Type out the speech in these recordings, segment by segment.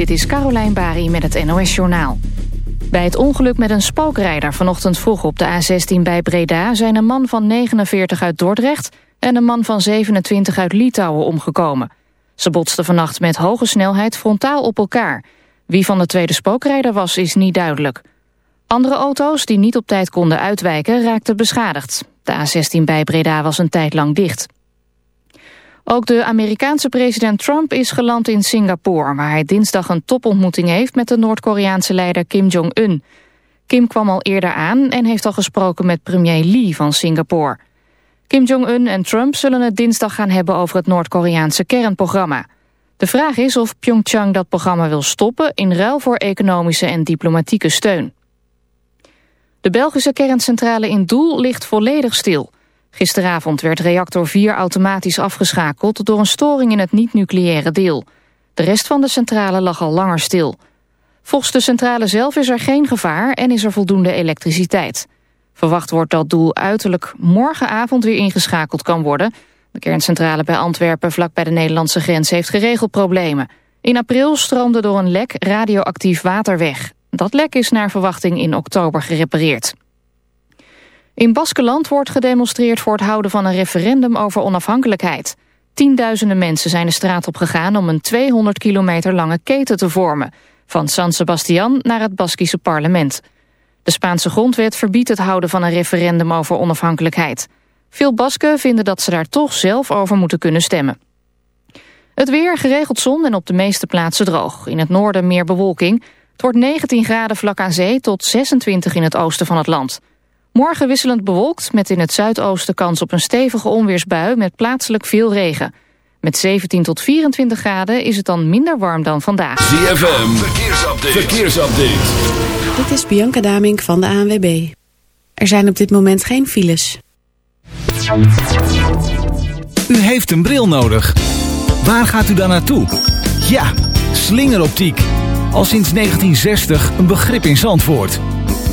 Dit is Carolijn Bari met het NOS Journaal. Bij het ongeluk met een spookrijder vanochtend vroeg op de A16 bij Breda... zijn een man van 49 uit Dordrecht en een man van 27 uit Litouwen omgekomen. Ze botsten vannacht met hoge snelheid frontaal op elkaar. Wie van de tweede spookrijder was, is niet duidelijk. Andere auto's die niet op tijd konden uitwijken raakten beschadigd. De A16 bij Breda was een tijd lang dicht. Ook de Amerikaanse president Trump is geland in Singapore... waar hij dinsdag een topontmoeting heeft met de Noord-Koreaanse leider Kim Jong-un. Kim kwam al eerder aan en heeft al gesproken met premier Lee van Singapore. Kim Jong-un en Trump zullen het dinsdag gaan hebben over het Noord-Koreaanse kernprogramma. De vraag is of Pyeongchang dat programma wil stoppen... in ruil voor economische en diplomatieke steun. De Belgische kerncentrale in Doel ligt volledig stil... Gisteravond werd reactor 4 automatisch afgeschakeld door een storing in het niet-nucleaire deel. De rest van de centrale lag al langer stil. Volgens de centrale zelf is er geen gevaar en is er voldoende elektriciteit. Verwacht wordt dat doel uiterlijk morgenavond weer ingeschakeld kan worden. De kerncentrale bij Antwerpen vlak bij de Nederlandse grens heeft geregeld problemen. In april stroomde door een lek radioactief water weg. Dat lek is naar verwachting in oktober gerepareerd. In Baskeland wordt gedemonstreerd voor het houden van een referendum over onafhankelijkheid. Tienduizenden mensen zijn de straat op gegaan om een 200 kilometer lange keten te vormen. Van San Sebastian naar het Baskische parlement. De Spaanse grondwet verbiedt het houden van een referendum over onafhankelijkheid. Veel Basken vinden dat ze daar toch zelf over moeten kunnen stemmen. Het weer, geregeld zon en op de meeste plaatsen droog. In het noorden meer bewolking. Het wordt 19 graden vlak aan zee tot 26 in het oosten van het land. Morgen wisselend bewolkt met in het zuidoosten kans op een stevige onweersbui met plaatselijk veel regen. Met 17 tot 24 graden is het dan minder warm dan vandaag. ZFM, verkeersupdate. verkeersupdate. Dit is Bianca Damink van de ANWB. Er zijn op dit moment geen files. U heeft een bril nodig. Waar gaat u dan naartoe? Ja, slingeroptiek. Al sinds 1960 een begrip in Zandvoort.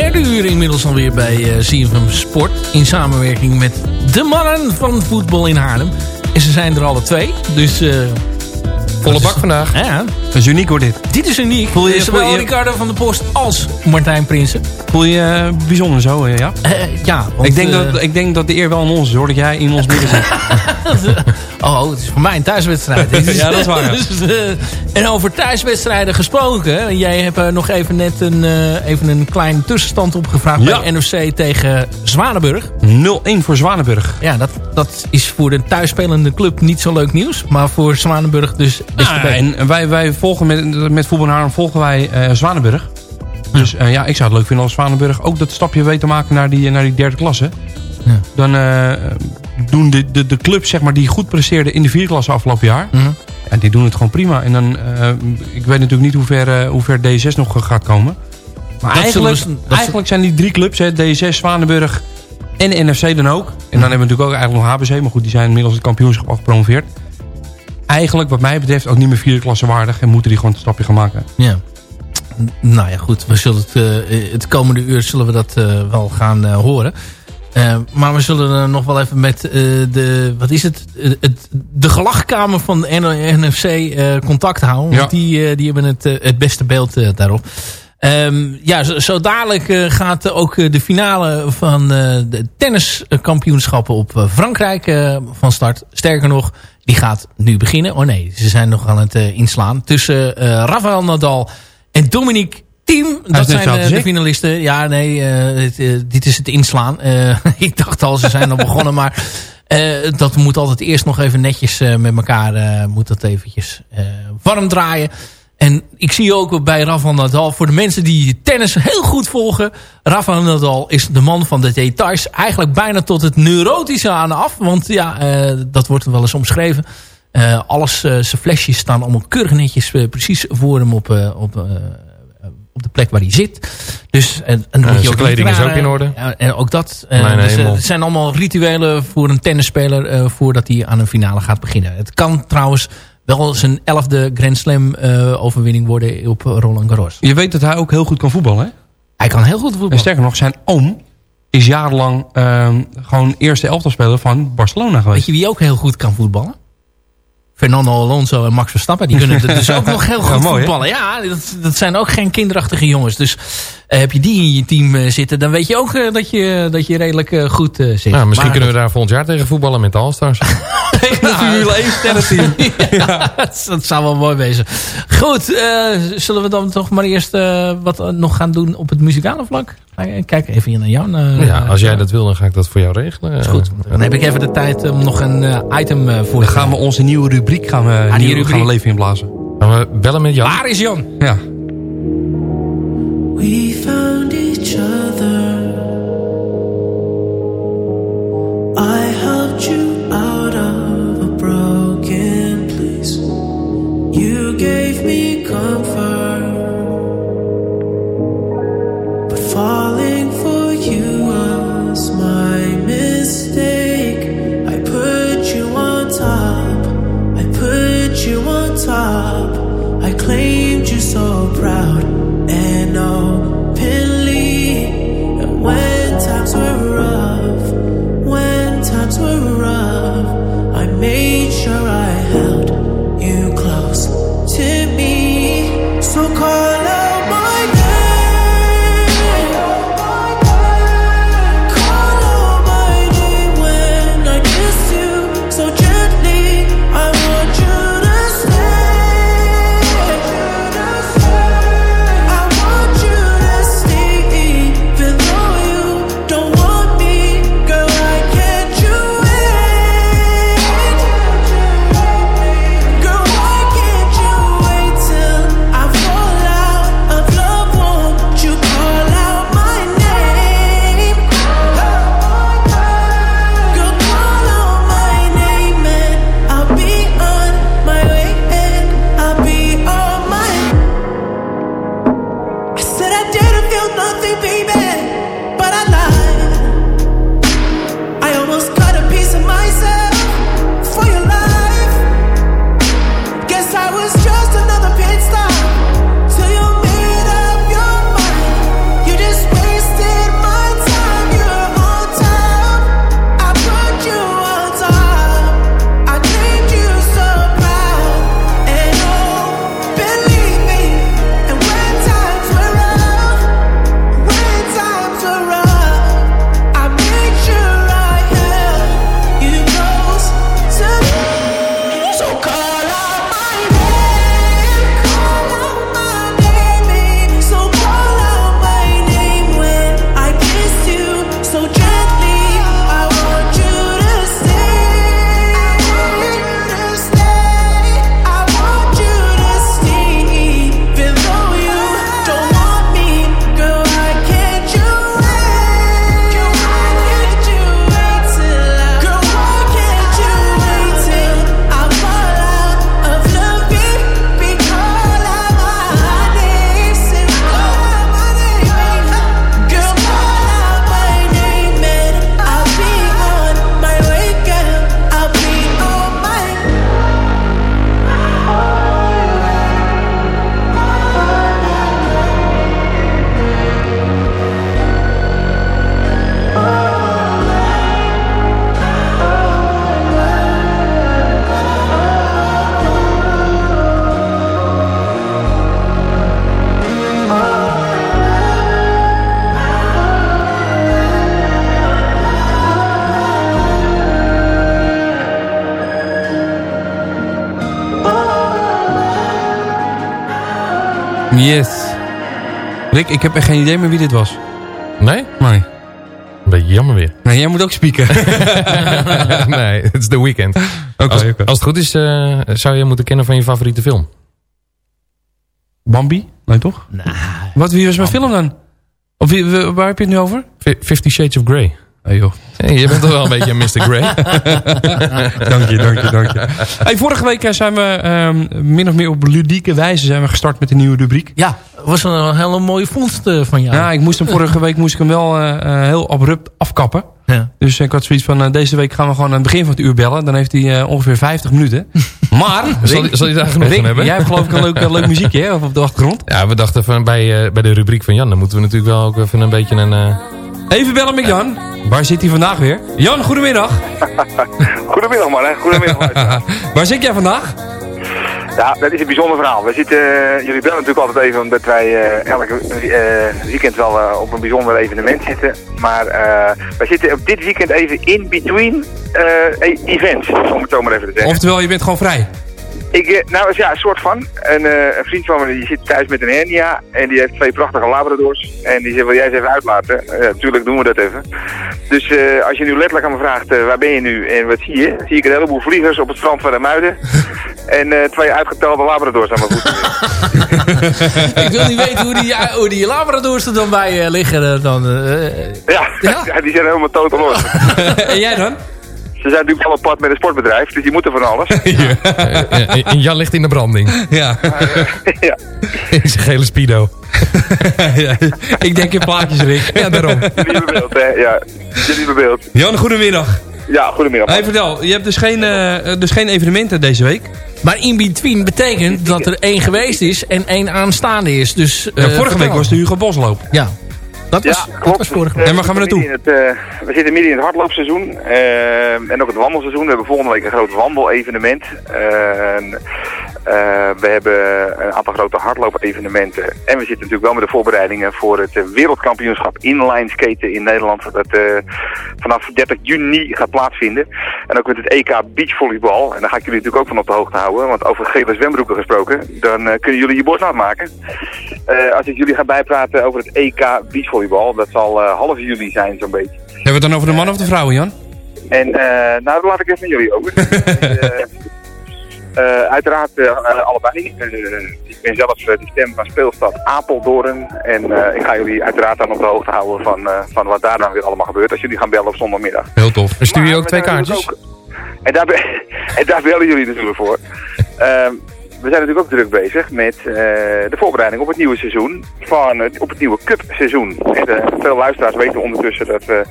Derde uur inmiddels alweer bij uh, CFM Sport. In samenwerking met de mannen van voetbal in Haarlem. En ze zijn er alle twee. Dus... Uh, Volle bak vandaag. Ja. Dat is uniek hoor dit. Dit is uniek. Voel je, Zowel voel je- Ricardo van der Post als Martijn Prinsen. Voel je je eh, bijzonder zo, eh, ja? Eh, ja, want, ik, denk eh, dat, ik denk dat de eer wel aan ons is hoor, dat jij in ons midden zit. Oh, het is voor mij een thuiswedstrijd. Ja, dat is waar. Dus, eh, en over thuiswedstrijden gesproken. Jij hebt eh, nog even net een, eh, even een kleine tussenstand opgevraagd Ja. bij NOC tegen Zwanenburg. 0-1 voor Zwanenburg. Ja, dat, dat is voor de thuisspelende club niet zo leuk nieuws. Maar voor Zwanenburg dus is Ah, en wij, wij volgen met, met Voetbal Haarlem volgen wij Zwanenburg. Dus ja, ik zou het leuk vinden als Zwanenburg ook dat stapje weet te maken naar die, naar die derde klasse. Ja. Dan eh, doen de, de, de clubs zeg maar, die goed presteerden in de vierde klasse afgelopen jaar... Mhm. Ja, die doen het gewoon prima. En dan, eh, ik weet natuurlijk niet hoe ver, eh, hoe ver D6 nog gaat komen. Maar Dat eigenlijk, we- eigenlijk zijn die drie clubs, hè, D6, Zwanenburg en NFC dan ook. En dan hebben we natuurlijk ook eigenlijk nog HBC. Maar goed, die zijn inmiddels het kampioenschap afgepromoveerd. Eigenlijk, wat mij betreft, ook niet meer vierde klasse waardig. En moeten die gewoon een stapje gaan maken. Ja. Nou ja, goed. We zullen het, eh, het komende uur zullen we dat wel gaan horen. Eh, maar we zullen er nog wel even met eh, de, wat is het, Eh, het de gelachkamer van de NFC contact houden. Want die, die hebben het, het beste beeld daarop. Ehm, ja, zo, zo dadelijk gaat ook de finale van de tenniskampioenschappen op Frankrijk van start. Sterker nog, die gaat nu beginnen. Oh nee, ze zijn nog aan het inslaan. Tussen Rafael Nadal en Dominique Thiem. Dat zijn eh, de finalisten. Ja, nee, eh, eh, dit is het inslaan. Ik dacht al, ze zijn al begonnen, maar... dat moet altijd eerst nog even netjes met elkaar moet dat eventjes warm draaien. En ik zie ook bij Rafael Nadal, voor de mensen die tennis heel goed volgen... Rafael Nadal is de man van de details. Eigenlijk bijna tot het neurotische aan af. Want ja, dat wordt wel eens omschreven. Alles, zijn flesjes staan allemaal keurig netjes precies voor hem op, op, op de plek waar hij zit. Dus, en, en dan Ja, moet je zijn ook kleding is ook in orde. En ook dat. eh, dus, eh, het zijn allemaal rituelen voor een tennisspeler eh, voordat hij aan een finale gaat beginnen. Het kan trouwens wel zijn elfde Grand Slam overwinning worden op Roland Garros. Je weet dat hij ook heel goed kan voetballen, hè? Hij kan heel goed En voetballen. sterker nog, zijn oom is jarenlang ehm, gewoon eerste elftalspeler van Barcelona Weet geweest. je wie ook heel goed kan voetballen? Fernando Alonso en Max Verstappen. Die kunnen dus ook nog heel Ja, goed mooi, voetballen. Ja, dat, dat zijn ook geen kinderachtige jongens. Dus heb je die in je team eh, zitten... dan weet je ook eh, dat, je, dat je redelijk eh, goed eh, zit. Ja, misschien Maar- kunnen we daar volgend jaar tegen voetballen met de All-Stars. Tegen de Formule 1 sterrenteam. ja, dat, zou wel mooi wezen. Goed, eh, zullen we dan toch maar eerst eh, wat eh, nog gaan doen op het muzikale vlak? Eh, Kijk even hier naar jou. eh, ja, als jij dat wil, dan ga ik dat voor jou regelen. is goed. Dan heb ik even de tijd om nog een eh, item eh, voor Dan te gaan we onze nieuwe rubriek gaan we, die nieuw- rubriek. gaan we leven inblazen. Gaan we bellen met Jan? Waar is Jan? Ja. We found each other. Yes. Rick, ik heb echt geen idee meer wie dit was. Nee? Nee. Een beetje jammer weer. Nee, jij moet ook spieken. nee, het is The Weeknd. Oké, als, oké. als het goed is, eh, zou je moeten kennen van je favoriete film. Bambi? Nee, toch? Wat, wie was mijn film dan? Of waar heb je het nu over? Fi- Fifty Shades of Grey. Hey joh. Hey, je bent toch wel een beetje een Mr. Grey? dank je, dank je, dank je. Hey, vorige week eh, zijn we ehm, min of meer op ludieke wijze zijn we gestart met een nieuwe rubriek. Ja, was een hele mooie vondst eh, van jou. Ja, ik moest hem vorige week moest ik hem wel eh, eh, heel abrupt afkappen. Ja. Dus ik had zoiets van, deze week gaan we gewoon aan het begin van het uur bellen. Dan heeft hij eh, ongeveer 50 minuten. Maar, Zal, Rick, zal je daar genoeg Rick, van hebben? jij hebt geloof ik een leuk, leuk muziekje hè, op de achtergrond. Ja, we dachten van bij, eh, bij de rubriek van Jan, dan moeten we natuurlijk wel ook even een beetje een... Even bellen met Jan. Waar zit hij vandaag weer? Jan, goedemiddag. Goedemiddag man, hè. Goedemiddag. Waar zit jij vandaag? ja, dat is een bijzonder verhaal. We zitten, eh, jullie bellen natuurlijk altijd even omdat wij eh elke eh, weekend wel op een bijzonder evenement zitten. Maar wij zitten op dit weekend even in between e- events, om het zo maar even te zeggen. Oftewel, je bent gewoon vrij. Ik, eh, nou ja, een soort van. Een, eh, een vriend van me die zit thuis met een hernia en die heeft twee prachtige labradors. En die zegt, wil jij ze even uitlaten? Eh, tuurlijk doen we dat even. Dus als je nu letterlijk aan me vraagt, waar ben je nu en wat zie je? Zie ik een heleboel vliegers op het strand van de Muiden. en twee uitgetelde labradors aan mijn voeten. ik wil niet weten hoe die, hoe die labradors er dan bij liggen. dan, ja, ja? die zijn helemaal totaal los. en jij dan? Ze zijn natuurlijk wel op pad met een sportbedrijf, dus die moeten van alles. eh, en Jan ligt in de branding. Ja. ja. In zijn gele speedo. ja, ik denk in plaatjes, Rick. Ja, daarom. Jullie beeld, hè? Ja, jullie beeld. Jan, goedemiddag. Ja, goedemiddag. Hey, vertel, je hebt dus geen, eh, dus geen evenementen deze week? Maar in between betekent dat er één geweest is en één aanstaande is. Dus, Ja, eh, vorige week was de Hugo Bosloop. Ja, dat was, ja, dat klopt. was vorige Eh, week. En waar gaan we naartoe? midden in het, eh, we zitten midden in het hardloopseizoen eh, en ook het wandelseizoen. We hebben volgende week een groot wandelevenement. En, we hebben een aantal grote hardloopevenementen. En we zitten natuurlijk wel met de voorbereidingen voor het eh, wereldkampioenschap inline skaten in Nederland. Dat eh, vanaf 30 juni gaat plaatsvinden. En ook met het EK beachvolleybal. En daar ga ik jullie natuurlijk ook van op de hoogte houden. Want over gele zwembroeken gesproken, dan eh, kunnen jullie je borst maken. Eh, als ik jullie ga bijpraten over het EK beachvolleybal, dat zal eh, half juli zijn zo'n beetje. Hebben we het dan over de man of de vrouwen, Jan? En eh, nou, dat laat ik even aan jullie over. Eh, eh, uiteraard eh, eh, allebei. Eh, ik ben zelf de stem van speelstad Apeldoorn. En ik ga jullie uiteraard dan op de hoogte houden van, van wat daar dan weer allemaal gebeurt. Als jullie gaan bellen op zondagmiddag. Heel tof. En stuur je ook we twee kaartjes? ook- en, daar, en daar bellen jullie natuurlijk voor. We zijn natuurlijk ook druk bezig met eh, de voorbereiding op het nieuwe seizoen. Van op het nieuwe cupseizoen. En, eh, veel luisteraars weten ondertussen dat we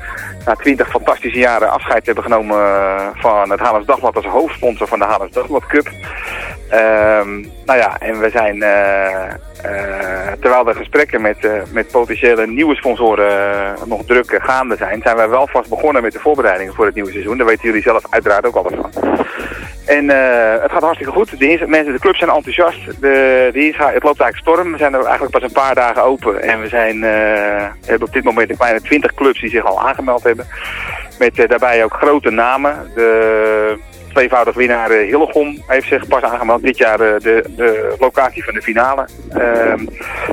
na twintig fantastische jaren afscheid hebben genomen eh, van het Haarlems Dagblad als hoofdsponsor van de Haarlems Dagblad Cup. Ehm, nou ja, en we zijn, eh, eh, terwijl de gesprekken met, eh, met potentiële nieuwe sponsoren nog druk gaande zijn, zijn wij wel vast begonnen met de voorbereidingen voor het nieuwe seizoen. Daar weten jullie zelf uiteraard ook alles van. En het gaat hartstikke goed. De mensen, de clubs zijn enthousiast. De, het loopt eigenlijk storm. We zijn er eigenlijk pas een paar dagen open. En we zijn, hebben op dit moment een kleine 20 clubs die zich al aangemeld hebben. Met daarbij ook grote namen. De tweevoudig winnaar eh, Hillegom heeft zich pas aangemeld. Dit jaar eh, de, de locatie van de finale. Ehm,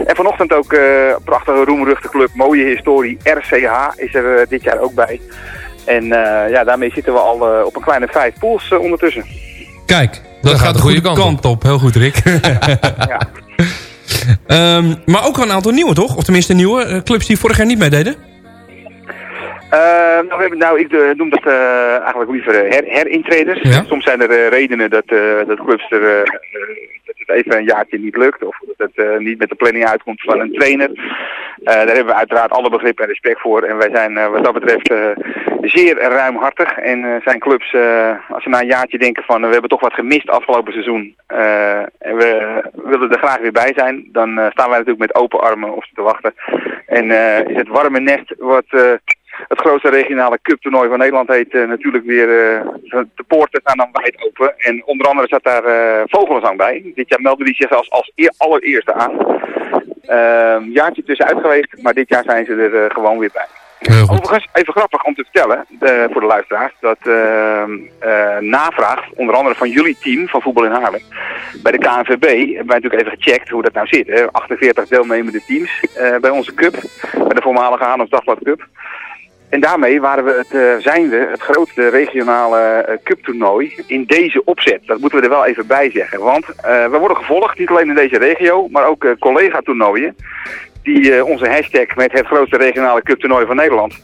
en vanochtend ook eh prachtige roemruchte club Mooie Historie RCH is er dit jaar ook bij. En eh, ja, daarmee zitten we al eh, op een kleine vijf pools ondertussen. Kijk, dat, gaat de goede, kant, op. Heel goed, Rick. ja. Ehm, maar ook een aantal nieuwe, toch? Of tenminste nieuwe clubs die vorig jaar niet meededen? Eh, nou, we hebben, nou, ik eh, noem dat eh, eigenlijk liever her, herintreders. Ja. Soms zijn er redenen dat, dat clubs er, dat het even een jaartje niet lukt. Of dat het niet met de planning uitkomt van een trainer. Daar hebben we uiteraard alle begrip en respect voor. En wij zijn wat dat betreft zeer ruimhartig. En zijn clubs, als ze na een jaartje denken van we hebben toch wat gemist afgelopen seizoen. en we willen er graag weer bij zijn. Dan staan wij natuurlijk met open armen op ze te wachten. En is het warme nest wat... het grootste regionale cuptoernooi van Nederland heet eh, natuurlijk weer, eh, de poorten staan dan wijd open. En onder andere zat daar eh Vogelenzang bij. Dit jaar meldde die zich als, als eer- allereerste aan. Ehm jaartje tussenuit geweest, maar dit jaar zijn ze er gewoon weer bij. Overigens, even grappig om te vertellen voor de luisteraars, dat eh, navraag, onder andere van jullie team van Voetbal in Haarlem, bij de KNVB, hebben wij natuurlijk even gecheckt hoe dat nou zit. Hè? 48 deelnemende teams bij onze cup, bij de voormalige Haarlems Dagblad Cup. En daarmee waren we het, eh, zijn we het grootste regionale eh, cuptoernooi in deze opzet. Dat moeten we er wel even bij zeggen. Want eh, we worden gevolgd, niet alleen in deze regio, maar ook collega-toernooien. Die onze hashtag met het grootste regionale cuptoernooi van Nederland.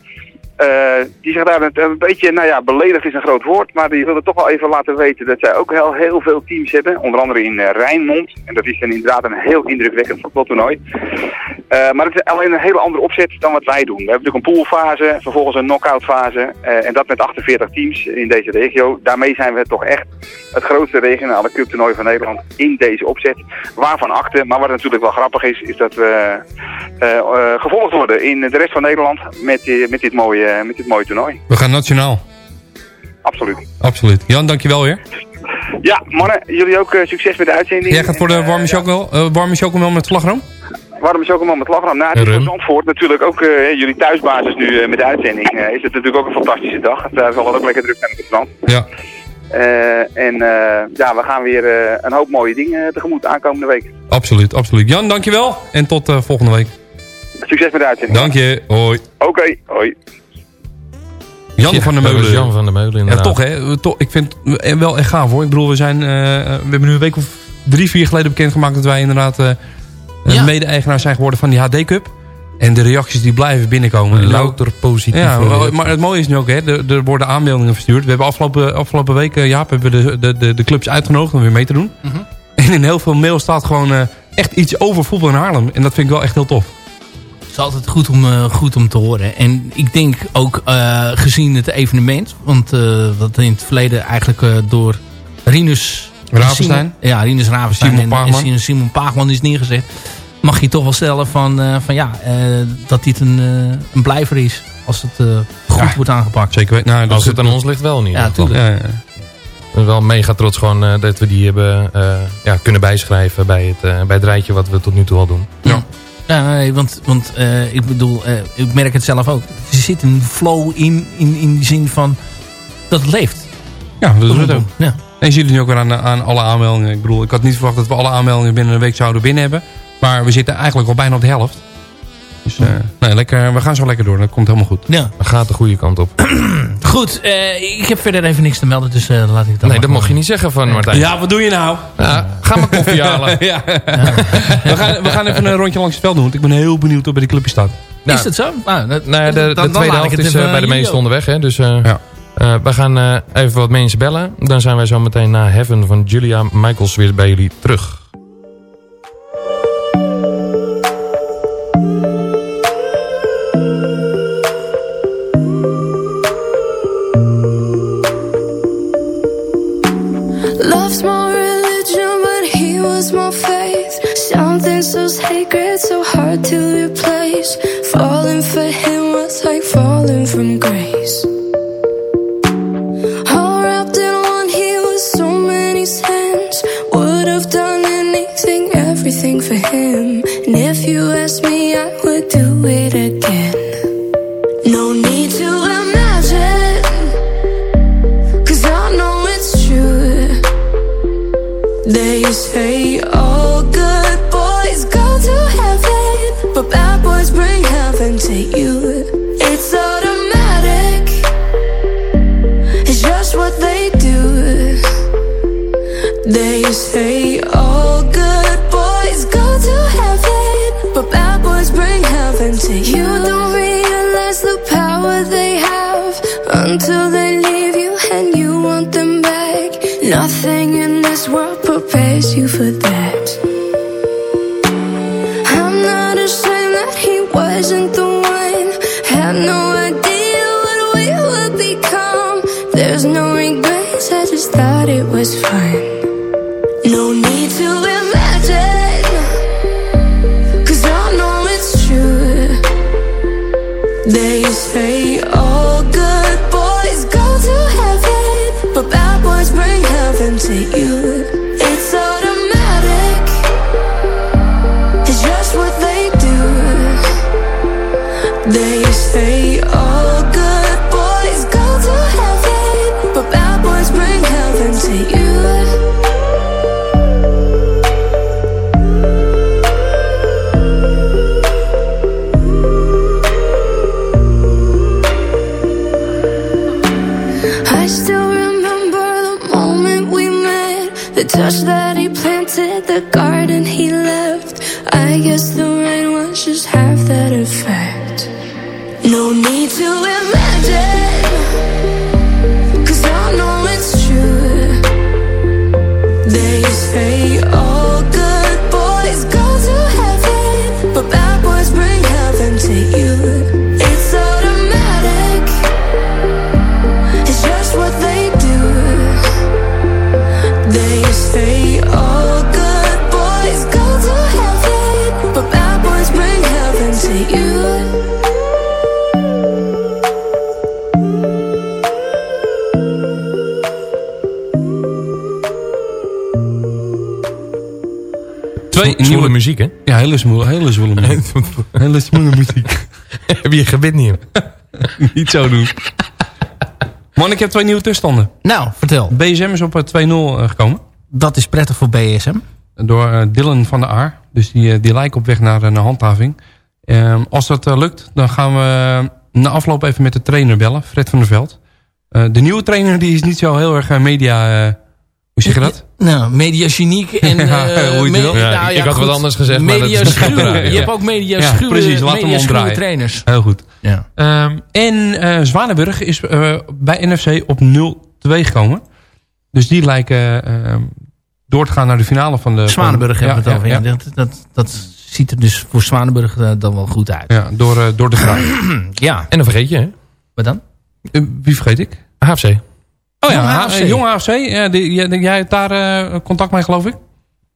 Eh, die zich daar een, een beetje, nou ja, beledigd is een groot woord. Maar die wilden toch wel even laten weten dat zij ook heel, heel veel teams hebben. Onder andere in eh, Rijnmond. En dat is dan inderdaad een heel indrukwekkend voetbaltoernooi. Eh, maar het is alleen een hele andere opzet dan wat wij doen. We hebben natuurlijk een poolfase, vervolgens een knock-out fase. en dat met 48 teams in deze regio. Daarmee zijn we toch echt het grootste regionale cuptoernooi van Nederland in deze opzet. Waarvan akte. Maar wat natuurlijk wel grappig is, is dat we gevolgd worden in de rest van Nederland met, met, dit, mooie, met dit mooie toernooi. We gaan nationaal. Absoluut. Absoluut. Jan, dankjewel weer. Ja, mannen, jullie ook eh, succes met de uitzending. Jij gaat voor de eh, warme chocomel, eh, warme chocomel met slagroom? Een man met lachen? Nou, het is voor Zandvoort natuurlijk ook, eh, jullie thuisbasis nu eh, met de uitzending, eh, is het natuurlijk ook een fantastische dag. Het zal wel ook lekker druk zijn op het strand. Ja. Eh, en eh, ja, we gaan weer eh, een hoop mooie dingen tegemoet aankomende week. Absoluut, absoluut. Jan, dankjewel. En tot eh, volgende week. Succes met de uitzending. Dank je. Hoi. Oké, hoi. Jan Ja, van der Meulen. Jan van der Meulen, Ja, toch hè. Toch, ik vind het wel echt gaaf hoor. Ik bedoel, we, zijn, eh, we hebben nu een week of drie, vier geleden bekendgemaakt dat wij inderdaad eh, Ja. mede-eigenaar zijn geworden van die HD Cup. En de reacties die blijven binnenkomen. En Louter positieve Ja, maar het mooie is nu ook, hè, er, er worden aanmeldingen verstuurd. We hebben afgelopen, afgelopen week, eh, Jaap, hebben we de, de, de, de clubs uitgenodigd om weer mee te doen. Mhm. En in heel veel mail staat gewoon eh, echt iets over voetbal in Haarlem. En dat vind ik wel echt heel tof. Het is altijd goed om, eh, goed om te horen. En ik denk ook eh, gezien het evenement. Want eh dat in het verleden eigenlijk eh, door Rinus Ravenstein? Ja, Rinus Ravenstein Simon en, Paagman. en Simon- Paagman is neergezet. Mag je toch wel stellen van, eh, van ja, eh, dat dit een, eh, een blijver is. Als het eh, goed Ja. wordt aangepakt. Zeker weten. Nou, Als het aan ons ligt wel niet. Ja, tuurlijk. Ja, ja. Ik ben wel mega trots gewoon eh, dat we die hebben eh, ja, kunnen bijschrijven bij het, eh, bij het rijtje wat we tot nu toe al doen. Ja. Ja, nee, want, want eh, ik bedoel, eh, ik merk het zelf ook. Er zit een flow in, in, in die zin van dat het leeft. Ja, dat is het ook. Ja. En je ziet het nu ook weer aan, aan alle aanmeldingen. Ik bedoel, ik had niet verwacht dat we alle aanmeldingen binnen een week zouden binnen hebben. Maar we zitten eigenlijk al bijna op de helft. Dus eh, nee, lekker, we gaan zo lekker door. Dat komt helemaal goed. Ja. Dat gaat de goede kant op. Goed, eh, ik heb verder even niks te melden, dus eh, laat ik het dan Nee, dat mocht je niet zeggen van Martijn. Ja, wat doe je nou? Ja, ga maar koffie halen. ja. we, gaan, we gaan even een rondje langs het veld doen. Want ik ben heel benieuwd wat bij die clubje staat. Nou, Is zo? Nou, dat, Nou ja, de, dan- de dan tweede helft is even bij de meesten onderweg. Hè? Dus eh, Ja. eh, we gaan eh, even wat mensen bellen. Dan zijn wij zo meteen na Heaven van Julia Michaels weer bij jullie terug. Say hele zwoele, hele zwoele muziek. hele zwoele muziek. Heb je gebit niet? Niet zo doen. Man, ik heb twee nieuwe tussenstanden. Nou, vertel. BSM is op eh, 2-0 eh, gekomen. Dat is prettig voor BSM. Door eh, Dylan van der Aar. Dus die, eh, die lijkt op weg naar een handhaving. Ehm, als dat eh, lukt, dan gaan we na afloop even met de trainer bellen. Fred van der Veld. Eh, de nieuwe trainer die is niet zo heel erg eh, media... eh, hoe zeg je dat? Nou, mediageniek en... Ja, eh, hoe je het me- wil. Ja, nou ik- ik had wat anders gezegd, maar dat Media. Ja. Je hebt ook media Ja, schuwe, precies, laat hem media trainers. Heel goed. Ja. Ehm, en eh, Zwanenburg is eh, bij NFC op 0-2 gekomen. Dus die lijken eh, door te gaan naar de finale van de... Zwanenburg hebben we het over. Ja, Ja, Dat, dat, dat ziet er dus voor Zwanenburg dan wel goed uit. ja, door, door de graai. Ja, En dan vergeet je, hè? wat dan? Eh, wie vergeet ik? HFC. Oh ja, AFC. Jong AFC. Ja, die, jij, jij hebt daar eh, contact mee, geloof ik?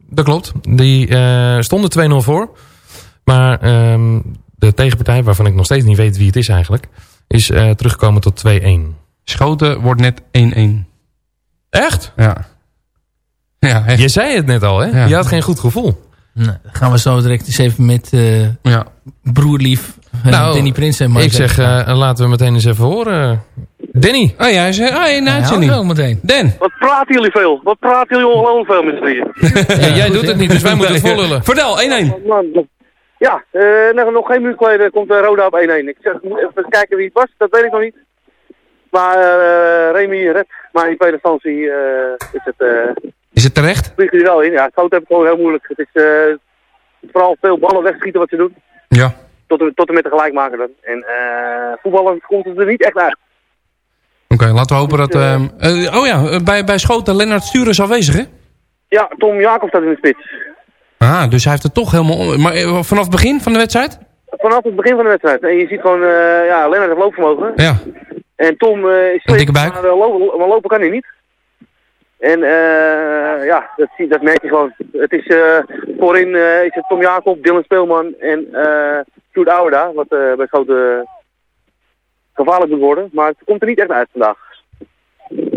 Dat klopt. Die eh, stonden 2-0 voor. Maar ehm, de tegenpartij, waarvan ik nog steeds niet weet wie het is eigenlijk... is eh, teruggekomen tot 2-1. Schoten wordt net 1-1. Echt? Ja. Ja, echt. Je zei het net al, hè? Ja. Je had geen goed gevoel. Nou, dan gaan we zo direct eens even met eh, ja. broerlief uh, Nou, Danny Prinsen. maar ik zeg, eh, laten we meteen eens even horen. Danny. Oh ja, hij zei, hou niet. zo meteen. Dan. Wat praten jullie veel? Wat praten jullie ongelooflijk veel met z'n drieën? Ja, jij goed, doet het niet, dus wij moeten het vollullen. Vertel, 1-1. Man, ja, eh, nog, nog geen minuut geleden komt uh, Roda op 1-1. Ik zeg, ik moet even kijken wie het was, dat weet ik nog niet. Maar eh Remy redt, maar in tweede instantie eh, is het, eh Is het terecht? hij er wel in. Ja, het schoot heb ik gewoon heel moeilijk. Het is eh, vooral veel ballen wegschieten wat ze doen. Ja. Tot en, tot en met de gelijkmaker dan. En eh voetballen komt het er niet echt uit. Oké, laten we hopen dat... ehm, eh, oh ja, eh, bij, bij Schoten, Lennart Stuur is aanwezig, hè? Ja, Tom Jacob staat in de spits. Ah, dus hij heeft het toch helemaal... Maar eh, vanaf het begin van de wedstrijd? Vanaf het begin van de wedstrijd. En je ziet gewoon, eh ja, Lennart heeft loopvermogen. Ja. En Tom eh, is Een dikke buik. maar, eh, lopen, maar lopen kan hij niet. En eh, ja, dat, dat merk je gewoon. Het is eh, voorin eh, is het Tom Jacob, Dylan Speelman en eh Sjoerd Ouwerda, wat eh, bij Schoten gevaarlijk moet worden. Maar het komt er niet echt uit vandaag.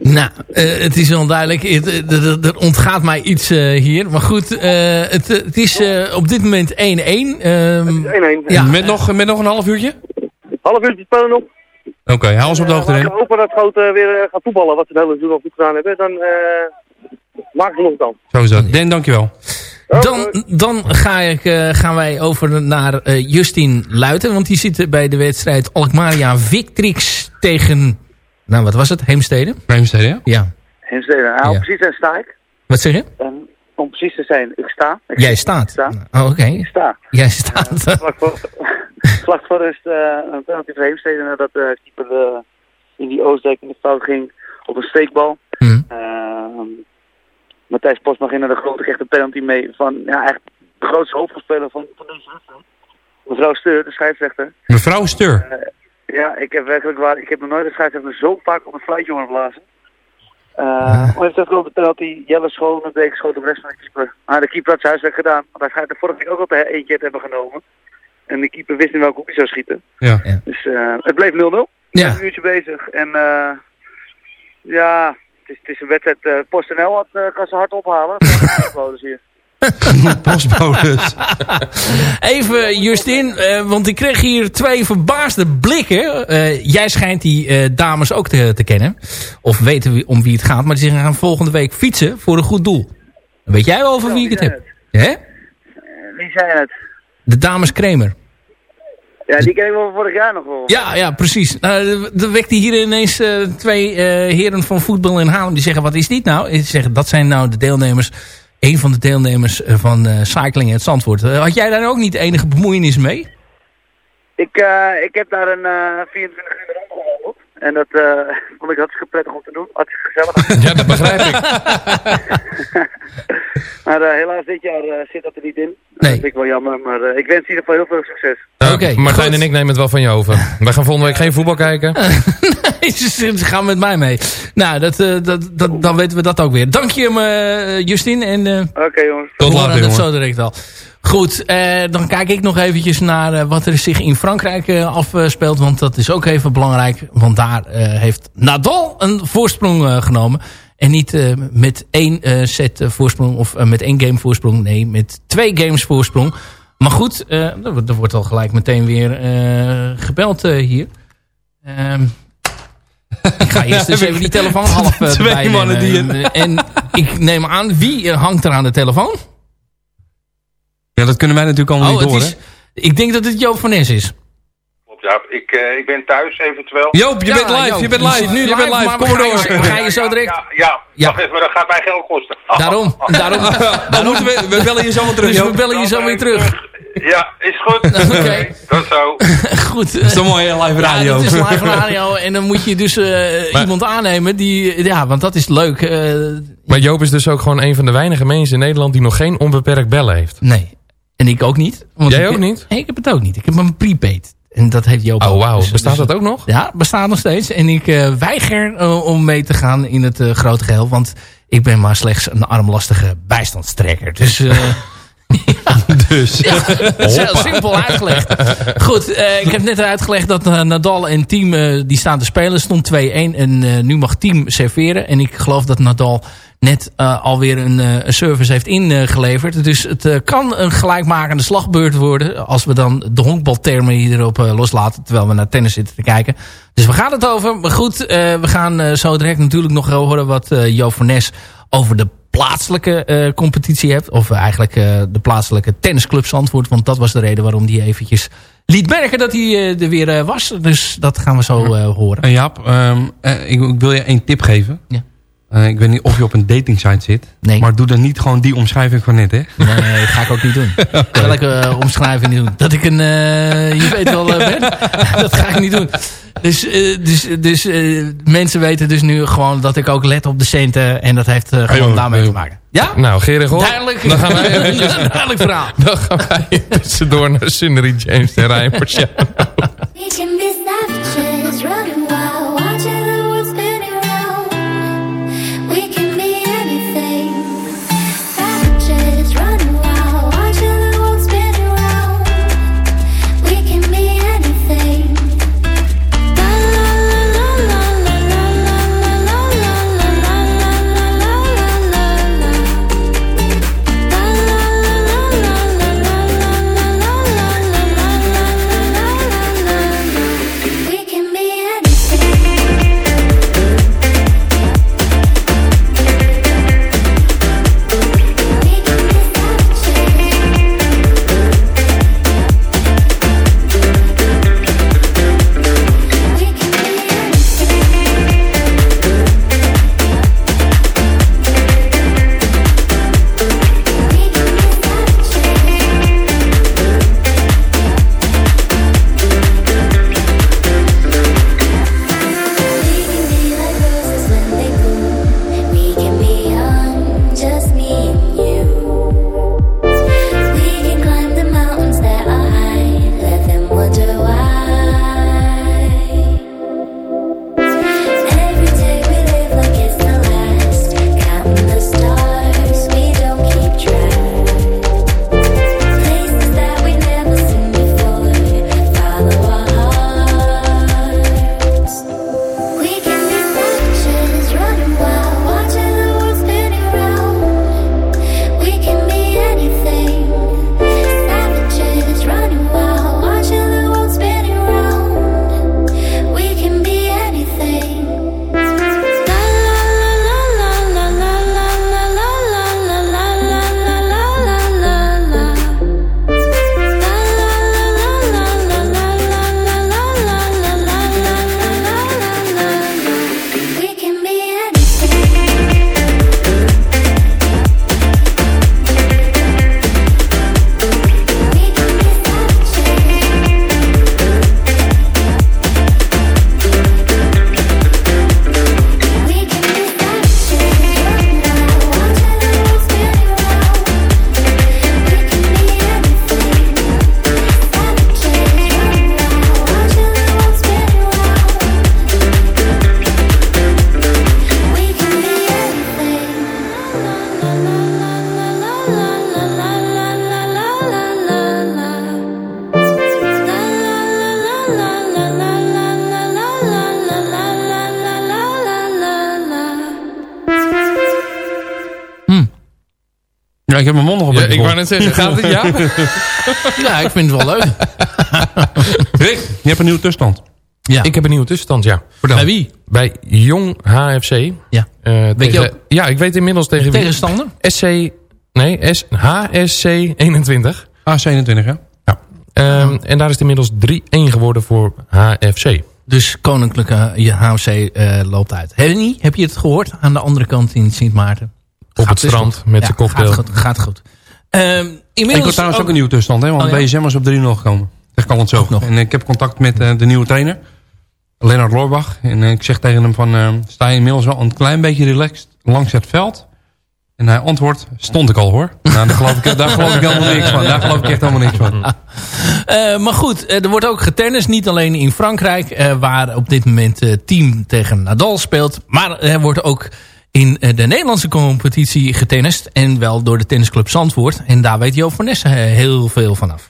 Nou, eh, het is wel duidelijk. Eh, er- ontgaat mij iets eh, hier. Maar goed, eh, het, het is eh, op dit moment 1-1. Ehm, 1-1. Ja. Met, nog, met nog een half uurtje? Half uurtje spelen nog. Oké, hou ons op de hoogte, Dan. we hopen dat Schoten weer gaat voetballen, wat ze het hele seizoen al goed gedaan hebben. Dan eh, maken ze nog een kans. Zo is dat. Dan, dankjewel. Dan dan ga ik, eh, gaan wij over naar eh, Justin Luiten. Want die zit bij de wedstrijd Alkmaria Victrix tegen... Nou, wat was het? Heemstede? Heemstede, ja? Ja. Hemstede, nou, Ja. precies daar sta ik. Wat zeg je? En om precies te zijn, ik sta. Ik Jij staat. sta. Oh, Oké. Ik sta. Jij staat. Vlak voor, vlak voor rust eh, een penalty voor Heemstede nadat de keeper eh, in die Oostdijk in de fout ging op een steekbal. Hm. Matthijs Postma ging naar de grote echte penalty mee van ja, eigenlijk de grootste hoofdrolspeler van, van deze wedstrijd. Mevrouw Steur, de scheidsrechter. Mevrouw Steur. Ja, ik heb werkelijk waar, ik heb nog nooit een scheidsrechter zo vaak op een fluitje horen blazen. Uh, Ah. heeft dat de penalty, Jelle schoon, een week schoot op de rest van de keeper. Maar de keeper had zijn huiswerk gedaan, want hij schijnt er vorige week ook al te- één keer te hebben genomen. En de keeper wist in welke hoek hij zou schieten. Ja. Dus eh, het bleef 0-0. Ja. Een uurtje bezig. En eh ja, het is, het is een wedstrijd. eh PostNL had, eh, kan ze hard ophalen. dus hier. Postbodus. Even Justin, eh, want ik kreeg hier twee verbaasde blikken. Eh, jij schijnt die eh, dames ook te, te kennen. Of weten wie, om wie het gaat. Maar die zeggen gaan volgende week fietsen voor een goed doel. Dan weet jij wel over wie ik het heb. Hè? Wie zei het? De dames Kramer. Ja, die ken ik wel van vorig jaar nog wel. Ja, ja, precies. Dan wekt hij hier ineens eh, twee eh, heren van voetbal in Haarlem. Die zeggen, wat is dit nou? Die zeggen, dat zijn nou de deelnemers. Een van de deelnemers eh, van uh, Cycling het Zandvoort. had jij daar ook niet enige bemoeienis mee? Ik, ik heb daar een 24 uur rondgewandeld. En dat vond ik hartstikke prettig om te doen. Hartstikke gezellig. ja, dat begrijp ik. maar helaas dit jaar zit dat er niet in. Nee. Dat vind ik wel jammer. Maar ik wens in ieder geval heel veel succes. Oké. Okay, Martijn en ik nemen het wel van je over. Wij gaan volgende week geen voetbal kijken. nee, ze, gaan met mij mee. Nou, dat, dat, dat, dan weten we dat ook weer. Dank je, uh, Justin. En, uh, Oké, okay, jongens. Tot later, jongen. zo direct al. Goed, dan kijk ik nog eventjes naar wat er zich in Frankrijk afspeelt. Want dat is ook even belangrijk. Want daar heeft Nadal een voorsprong genomen. En niet met één set voorsprong of met één game voorsprong. Nee, met twee games voorsprong. Maar goed, uh, er wordt al gelijk meteen weer uh, gebeld uh, hier. Um, ik ga eerst dus even die telefoon half uh, Twee mannen die... En ik neem aan, wie hangt er aan de telefoon? Ja, dat kunnen wij natuurlijk allemaal oh, niet door, is, Ik denk dat het Joop van Nes is. Klopt, ja. Ik, uh, ik ben thuis eventueel. Joop, je ja, bent live, Joop, je bent live. Nu, je bent live, kom maar door. Ga je, zo direct... Ja, ja, ja. Wacht even, maar dat gaat mij geld kosten. Daarom, daarom. daarom we, we bellen je zo weer terug, Dus we bellen je zo weer terug. Ja, is goed. Oké. Okay. Dat zo. goed. Dat is toch mooi, live radio. Ja, het is live radio. En dan moet je dus uh, maar, iemand aannemen die... Ja, want dat is leuk. Uh, maar Joop is dus ook gewoon een van de weinige mensen in Nederland... die nog geen onbeperkt bellen heeft. Nee. En ik ook niet. Want Jij ik, ook niet? Nee, ik heb het ook niet. Ik heb een prepaid. En dat heeft Joop Oh, wauw. Dus, bestaat dus, dat ook nog? Ja, bestaat nog steeds. En ik uh, weiger uh, om mee te gaan in het uh, grote geheel. Want ik ben maar slechts een armlastige bijstandstrekker. Dus... Ja. Dus. Ja, heel simpel uitgelegd. Goed, uh, ik heb net uitgelegd dat uh, Nadal en Team uh, die staan te spelen. stond 2-1 en nu mag Team serveren. En ik geloof dat Nadal net alweer een, een, service heeft ingeleverd. Dus het kan een gelijkmakende slagbeurt worden. Als we dan de honkbaltermen hierop loslaten. Terwijl we naar tennis zitten te kijken. Dus we gaan het over. Maar goed, we gaan zo direct natuurlijk nog horen wat Jo van Nes over de plaatselijke uh, competitie hebt. Of eigenlijk uh, de plaatselijke tennisclub Zandvoort. Want dat was de reden waarom hij eventjes liet merken dat hij uh, er weer was. Dus dat gaan we zo horen. En Jaap, um, ik, ik, wil je één tip geven. Ja. Uh, ik weet niet of je op een dating site zit. Nee. Maar doe dan niet gewoon die omschrijving van net, hè? Nee, ga ik ook niet doen. okay. Welke uh, omschrijving niet doen? Dat ik een, uh, je weet wel, ben? dat ga ik niet doen. Dus, dus, dus mensen weten dus nu gewoon dat ik ook let op de centen. En dat heeft gewoon hey, daarmee hey, te maken. Ja? Nou, Gerig hoor. Duidelijk. Dan gaan wij duidelijk verhaal. Dan gaan wij tussendoor naar Cindery James en Ryan Marciano. Wou net zeggen, gaat het ja? ja, ik vind het wel leuk. Rick, je hebt een nieuwe tussenstand. Ja. Ik heb een nieuwe tussenstand, ja. Bij wie? Bij Jong HFC. Ja. Eh, Weet je ook- ja, ik weet inmiddels tegen wie. Tegenstander? SC... Nee, S, HSC 21. HSC 21, ja. Ja. Ehm, En daar is het inmiddels 3-1 geworden voor HFC. Dus Koninklijke HFC eh, loopt uit. Henny, heb je het gehoord? Aan de andere kant in Sint Maarten. Op het strand met Ja, zijn cocktail. Gaat goed. Gaat goed. Ehm, Ik had trouwens ook een nieuwe tussenstand, hè, want Oh, ja? BSM was op 3-0 gekomen. Zeg kan het zo. En ik heb contact met eh, de nieuwe trainer, Lennart Loorbach. En eh, ik zeg tegen hem van, eh, sta je inmiddels wel een klein beetje relaxed langs het veld? En hij antwoordt, stond ik al hoor. Nou, daar geloof ik, daar geloof ik helemaal niks van. Daar geloof ik echt helemaal niks van. Eh, maar goed, er wordt ook getennist. Niet alleen in Frankrijk, waar op dit moment het team tegen Nadal speelt. Maar er wordt ook in eh, de Nederlandse competitie getennist. En wel door de tennisclub Zandvoort. En daar weet Joop van Nessen eh, heel veel vanaf.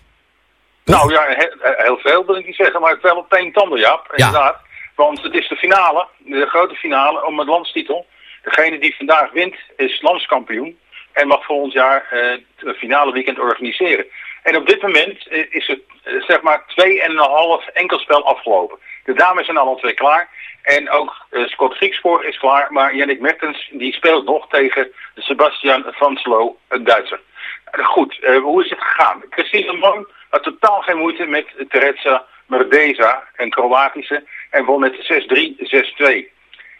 Nou ja, he- heel veel wil ik niet zeggen, maar het wel op een tanden, Jaap. Ja. Inderdaad. Want het is de finale, de grote finale om het landstitel. Degene die vandaag wint is landskampioen en mag volgend jaar eh, het finale weekend organiseren. En op dit moment eh, is het eh, zeg maar 2,5 enkelspel afgelopen. De dames zijn al twee klaar. En ook eh, Scott Griekspoor is klaar. Maar Yannick Mertens die speelt nog tegen Sebastian Vanslo, een Duitser. Eh, Goed, eh, hoe is het gegaan? Christine Moon had totaal geen moeite met Teresa Merdeza, een Kroatische. En won met 6-3, 6-2.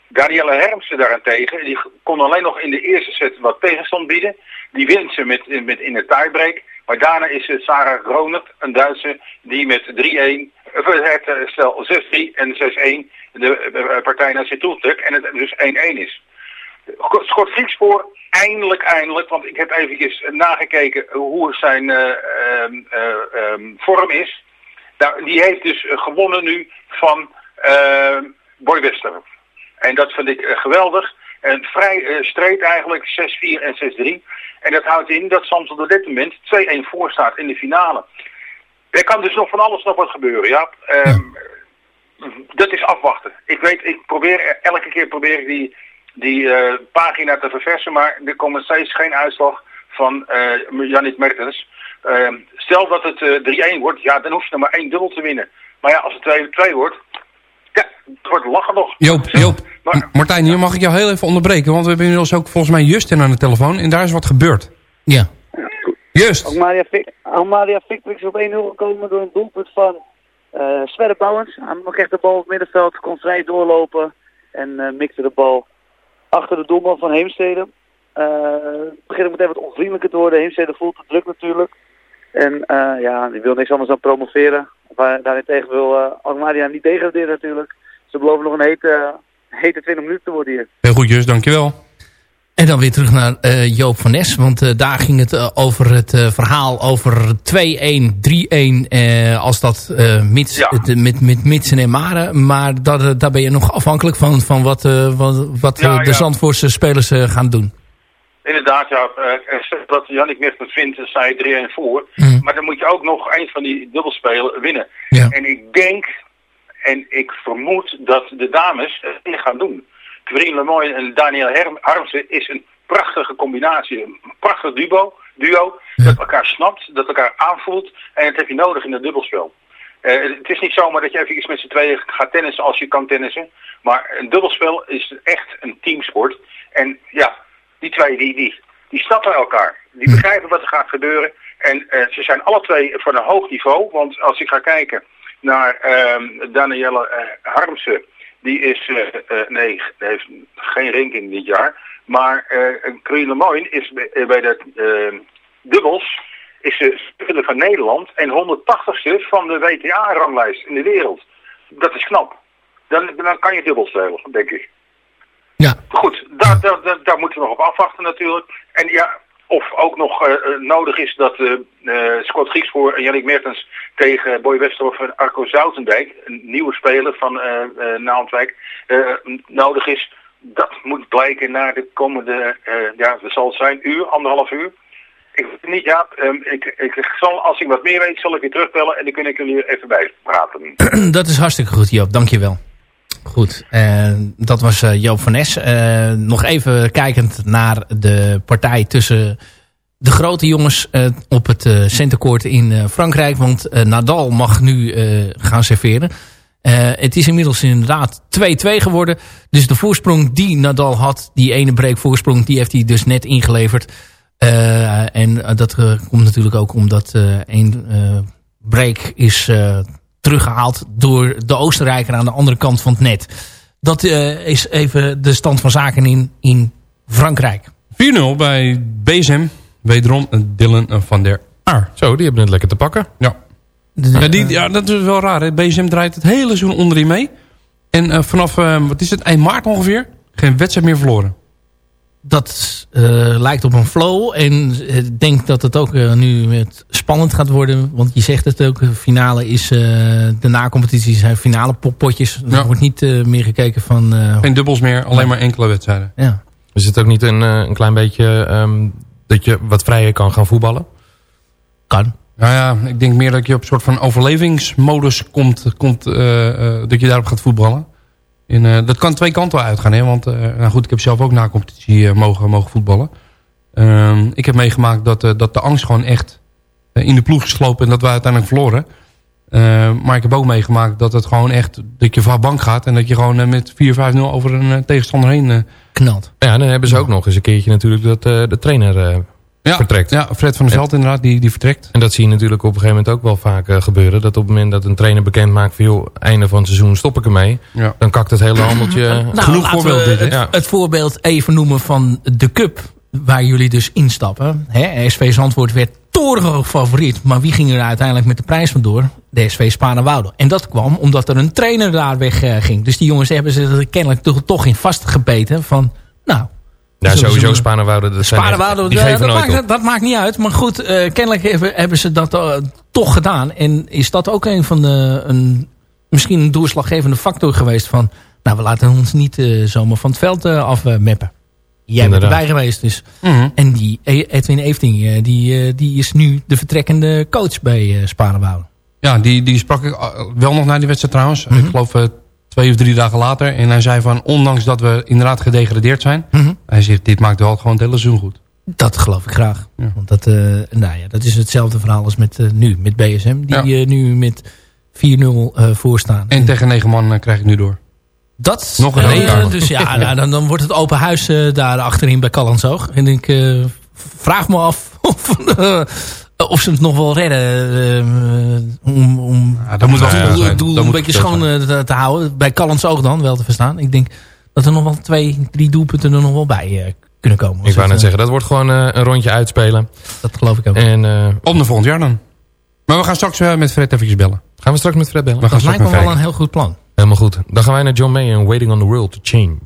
Danielle Hermsen daarentegen, die kon alleen nog in de eerste set wat tegenstand bieden. Die wint ze met, met in de tiebreak. Maar daarna is Sarah Gronert, een Duitse, die met 3-1, of het eh, stel 6-3 en 6-1 de partij naar zich toe trekt en het dus 1-1 is. Scott Griekspoor, eindelijk, eindelijk, want ik heb eventjes nagekeken hoe zijn eh, ehm, eh, ehm, vorm is. Nou, die heeft dus gewonnen nu van eh, Boy Wester. En dat vind ik eh, geweldig. En vrij streed eigenlijk, 6-4 en 6-3. En dat houdt in dat Samsung op dit moment 2-1 voor staat in de finale. Er kan dus nog van alles nog wat gebeuren, ja. Ehm, Dat is afwachten. Ik weet, ik probeer, elke keer probeer ik die, die eh, pagina te verversen, maar er komt steeds geen uitslag van eh Yannick Mertens. Ehm, stel dat het eh 3-1 wordt, ja, dan hoef je nog maar één dubbel te winnen. Maar ja, als het 2-2 wordt, ja, het wordt lachen nog. Joop, Joop. M- Martijn, hier mag ik jou heel even onderbreken. Want we hebben inmiddels ook volgens mij Justin aan de telefoon. En daar is wat gebeurd. Ja. Just. Almaria, Fikbrix op 1-0 gekomen door een doelpunt van eh Sverre Bouwens. Hij nog echt de bal op het middenveld, kon vrij doorlopen en eh, mikte de bal achter de doelman van Heemstede. Eh, het begint meteen wat onvriendelijker te worden. Heemstede voelt het druk natuurlijk. En eh, ja, die wil niks anders dan promoveren. Maar daarentegen wil uh, Almaria niet degraderen natuurlijk. Ze beloven nog een hete, hete 20 minuten te worden hier. Heel goed, Just. Dankjewel. En dan weer terug naar eh, Joop van Nes. Want eh, daar ging het eh, over het verhaal over 2-1, 3-1. eh, als dat mits, het, met, met mitsen en maren. Maar dat, daar ben je nog afhankelijk van, van wat, wat, wat Ja, de ja. Zandvoortse spelers gaan doen. Inderdaad, ja. dat Jannik Mertens vindt, je 3-1 voor. Maar dan moet je ook nog een van die dubbelspelen winnen. En ik denk, en ik vermoed dat de dames het gaan doen. Querine Lemoyne en Daniel Harmsen is een prachtige combinatie. Een prachtig duo, duo dat elkaar snapt, dat elkaar aanvoelt. En dat heb je nodig in het dubbelspel. Eh, het is niet zomaar dat je even met z'n tweeën gaat tennissen als je kan tennissen. Maar een dubbelspel is echt een teamsport. En ja, die twee die, die, die snappen elkaar. Die begrijpen wat er gaat gebeuren. En eh, ze zijn alle twee van een hoog niveau. Want als ik ga kijken naar ehm Danielle eh, Harmsen. Die is, eh, eh, nee, heeft geen ranking dit jaar. Maar uh, Corinne Lemoyne is bij, eh, eh, dubbels is ze speler van Nederland en 180ste van de WTA-ranglijst in de wereld. Dat is knap. Dan, dan kan je dubbel spelen, denk ik. Ja. Goed, daar, daar, daar, daar moeten we nog op afwachten natuurlijk. En ja, of ook nog uh, nodig is dat uh, Scott Griekspoor en Jannik Mertens tegen Boy Westerhof en Arco Zoutendijk, een nieuwe speler van Naaldwijk, nodig is. Dat moet blijken naar de komende, ja, dat zal het zijn, uur, anderhalf uur. Ik weet het niet, ja, um, ik, ik zal, als ik wat meer weet, zal ik weer terugbellen en dan kun ik weer even bij praten. dat is hartstikke goed, Joop. Dankjewel. Goed, uh, dat was uh, Joop van Nes. Uh, nog even kijkend naar de partij tussen de grote jongens op het centercourt in Frankrijk. Want Nadal mag nu gaan serveren. het is inmiddels inderdaad 2-2 geworden. Dus de voorsprong die Nadal had, die ene breakvoorsprong, die heeft hij dus net ingeleverd. en dat komt natuurlijk ook omdat één break is teruggehaald door de Oostenrijker aan de andere kant van het net. Dat is even de stand van zaken in, in Frankrijk. 4-0 bij BSM. Wederom Dylan van der Aar. Zo, die hebben het lekker te pakken. Ja. Ja, die, ja dat is wel raar. Hè? BSM draait het hele seizoen onderin mee. En uh, vanaf, uh, wat is het, eind maart ongeveer, geen wedstrijd meer verloren. Dat uh, lijkt op een flow. En ik denk dat het ook nu spannend gaat worden. Want je zegt het ook, de finale is, de na-competitie zijn finale potjes. Er ja. wordt niet meer gekeken van... geen dubbels meer, alleen maar enkele wedstrijden. Ja. Is het ook niet een, een klein beetje um, dat je wat vrijer kan gaan voetballen? Kan. Nou ja, ik denk meer dat je op een soort van overlevingsmodus komt. komt uh, uh, dat je daarop gaat voetballen. En, uh, dat kan twee kanten uitgaan. Hè? Want nou goed, ik heb zelf ook na competitie mogen, mogen voetballen. Ehm, ik heb meegemaakt dat, dat de angst gewoon echt in de ploeg is geslopen. En dat we uiteindelijk verloren. Ehm, maar ik heb ook meegemaakt dat het gewoon echt... dat je van bank gaat en dat je gewoon met 4-5-0 over een tegenstander heen knalt. Ja, dan hebben ze ook nog eens een keertje natuurlijk dat de trainer ja, vertrekt. Ja, Fred van der Veld inderdaad, die, die vertrekt. En dat zie je natuurlijk op een gegeven moment ook wel vaak uh, gebeuren. Dat op het moment dat een trainer bekend maakt van... joh, einde van het seizoen stop ik ermee. Ja. Dan kakt het hele handeltje... nou, genoeg voorbeeld dit. Het, ja. het voorbeeld even noemen van de Cup. Waar jullie dus instappen. Hè, SV Zandvoort werd torenhoog favoriet. Maar wie ging er uiteindelijk met de prijs vandoor? De SV Spanenwoude. En dat kwam omdat er een trainer daar weg uh, ging. Dus die jongens hebben ze er kennelijk toch, toch in vastgebeten. Van, nou, ja, sowieso Spanenwouden. Dat, Spanenwouden, die geven dat, maakt, dat maakt niet uit. Maar goed, uh, kennelijk hebben, hebben ze dat uh, toch gedaan. En is dat ook een van de... Een, misschien een doorslaggevende factor geweest van... Nou, we laten ons niet uh, zomaar van het veld afmeppen. Jij bent erbij geweest dus. Mm -hmm. En die Edwin Efting, die, die is nu de vertrekkende coach bij uh, Spanenwouden. Ja, die, die sprak ik wel nog na die wedstrijd trouwens. Mm -hmm. Ik geloof twee of drie dagen later. En hij zei van, ondanks dat we inderdaad gedegradeerd zijn. Mm -hmm. Hij zegt, dit maakt wel gewoon het hele seizoen goed. Dat geloof ik graag. Ja. Want dat, uh, nou ja, dat is hetzelfde verhaal als met, uh, nu, met BSM. Die ja. uh, nu met 4-0 voorstaan. En, en tegen negen man krijg ik nu door. Dat nog een nee, Dus ja, nou, dan, dan wordt het open huis daar achterin bij Callansoog. En ik vraag me af of, of ze het nog wel redden uh, om, om ja, dat moet wel doel, doel, doel een beetje schoon te, te, houden. Bij Callens oog dan wel te verstaan. Ik denk dat er nog wel twee, drie doelpunten er nog wel bij uh, kunnen komen. Ik wou net zeggen, dat wordt gewoon uh, een rondje uitspelen. Dat geloof ik ook. En, Om de volgend jaar dan. Maar we gaan straks met Fred eventjes bellen. Gaan we straks met Fred bellen? We dat lijkt me wel een heel goed plan. Helemaal goed. Dan gaan wij naar John Mayer en Waiting on the World to Change.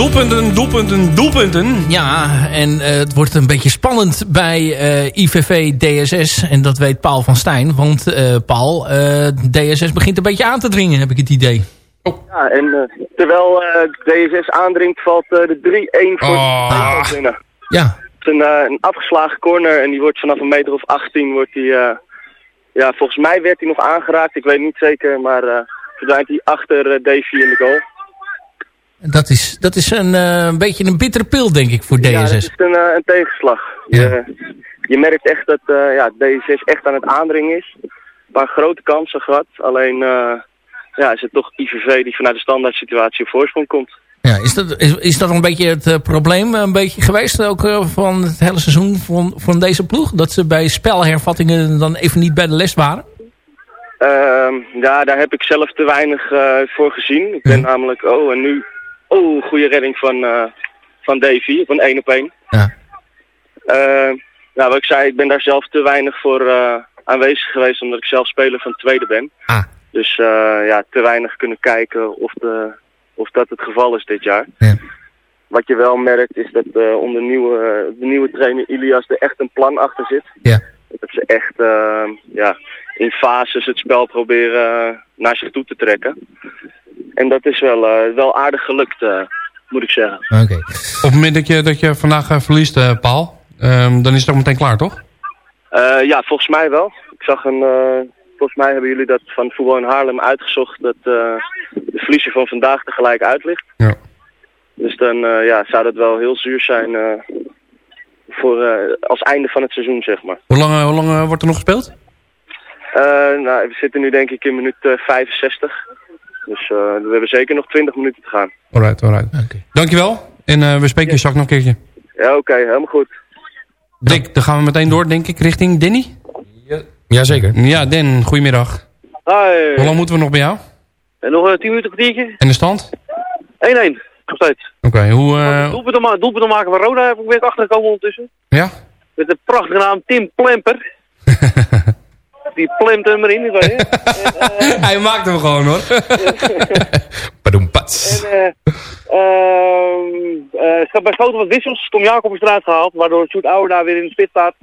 Doelpunten, doelpunten, doelpunten. Ja, en eh, het wordt een beetje spannend bij eh, IVV DSS. En dat weet Paul van Stijn. Want uh, Paul, DSS begint een beetje aan te dringen, heb ik het idee. Ja, en terwijl DSS aandringt, valt de 3-1 voor oh. de binnen. Ja. Het is een, een, afgeslagen corner en die wordt vanaf een meter of 18 wordt die... ja, volgens mij werd hij nog aangeraakt, ik weet niet zeker, maar verdwijnt hij achter Davy in de goal. Dat is, dat is een, uh, een beetje een bittere pil, denk ik, voor DSS. Ja, dat is een, uh, een tegenslag. Ja. Je, je, merkt echt dat uh, ja, DSS echt aan het aandringen is. Een paar grote kansen gehad. Alleen ja, is het toch IVV die vanuit de standaard situatie op voorsprong komt. Ja, is dat, is, is dat een beetje het probleem een beetje geweest ook van het hele seizoen van, van deze ploeg? Dat ze bij spelhervattingen dan even niet bij de les waren? Ehm, ja, daar heb ik zelf te weinig voor gezien. Ik ben namelijk, oh en nu Oh, goede redding van, uh, van Davy, van 1 op 1. Ja. Uh, nou, wat ik zei, ik ben daar zelf te weinig voor uh, aanwezig geweest, omdat ik zelf speler van tweede ben. Ah. Dus ja, te weinig kunnen kijken of, de, of dat het geval is dit jaar. Ja. Wat je wel merkt is dat onder nieuwe, de nieuwe trainer Ilias er echt een plan achter zit. Ja. Dat ze echt ja, in fases het spel proberen naar zich toe te trekken. En dat is wel, uh, wel aardig gelukt, uh, moet ik zeggen. Oké. Op het moment dat je, dat je vandaag uh, verliest, Paul, um, dan is het ook meteen klaar, toch? ja, volgens mij wel. Ik zag een... volgens mij hebben jullie dat van Voetbal in Haarlem uitgezocht... dat de verliezer van vandaag tegelijk uit ligt. Ja. Dus dan ja, zou dat wel heel zuur zijn... voor, als einde van het seizoen, zeg maar. Hoe lang, hoe lang wordt er nog gespeeld? Nou, we zitten nu denk ik in minuut 65. Dus uh, we hebben zeker nog 20 minuten te gaan. Alright, alright. Okay. Dankjewel. En uh, we spreken je straks nog een keertje. Ja, oké. Okay, helemaal goed. Dick, dan gaan we meteen door, denk ik, richting Danny. Ja. Jazeker. Ja, Den, goedemiddag. Hoi. Hoe lang moeten we nog bij jou? En nog uh, 10 minuten kwartiertje. En de stand? 1-1, nog steeds. Oké, okay, hoe... Uh... Doelpunt, doelpunt maken van Roda heb ik weer achtergekomen ondertussen. Ja? Met de prachtige naam Tim Plemper. die plemt hem erin. Weet je. en, uh, Hij maakt hem gewoon hoor. Padoempats. En uh, bij Schoten wat wissels. Tom Jacob is eruit gehaald. Waardoor Sjoerd Ouwer daar weer in de spit staat.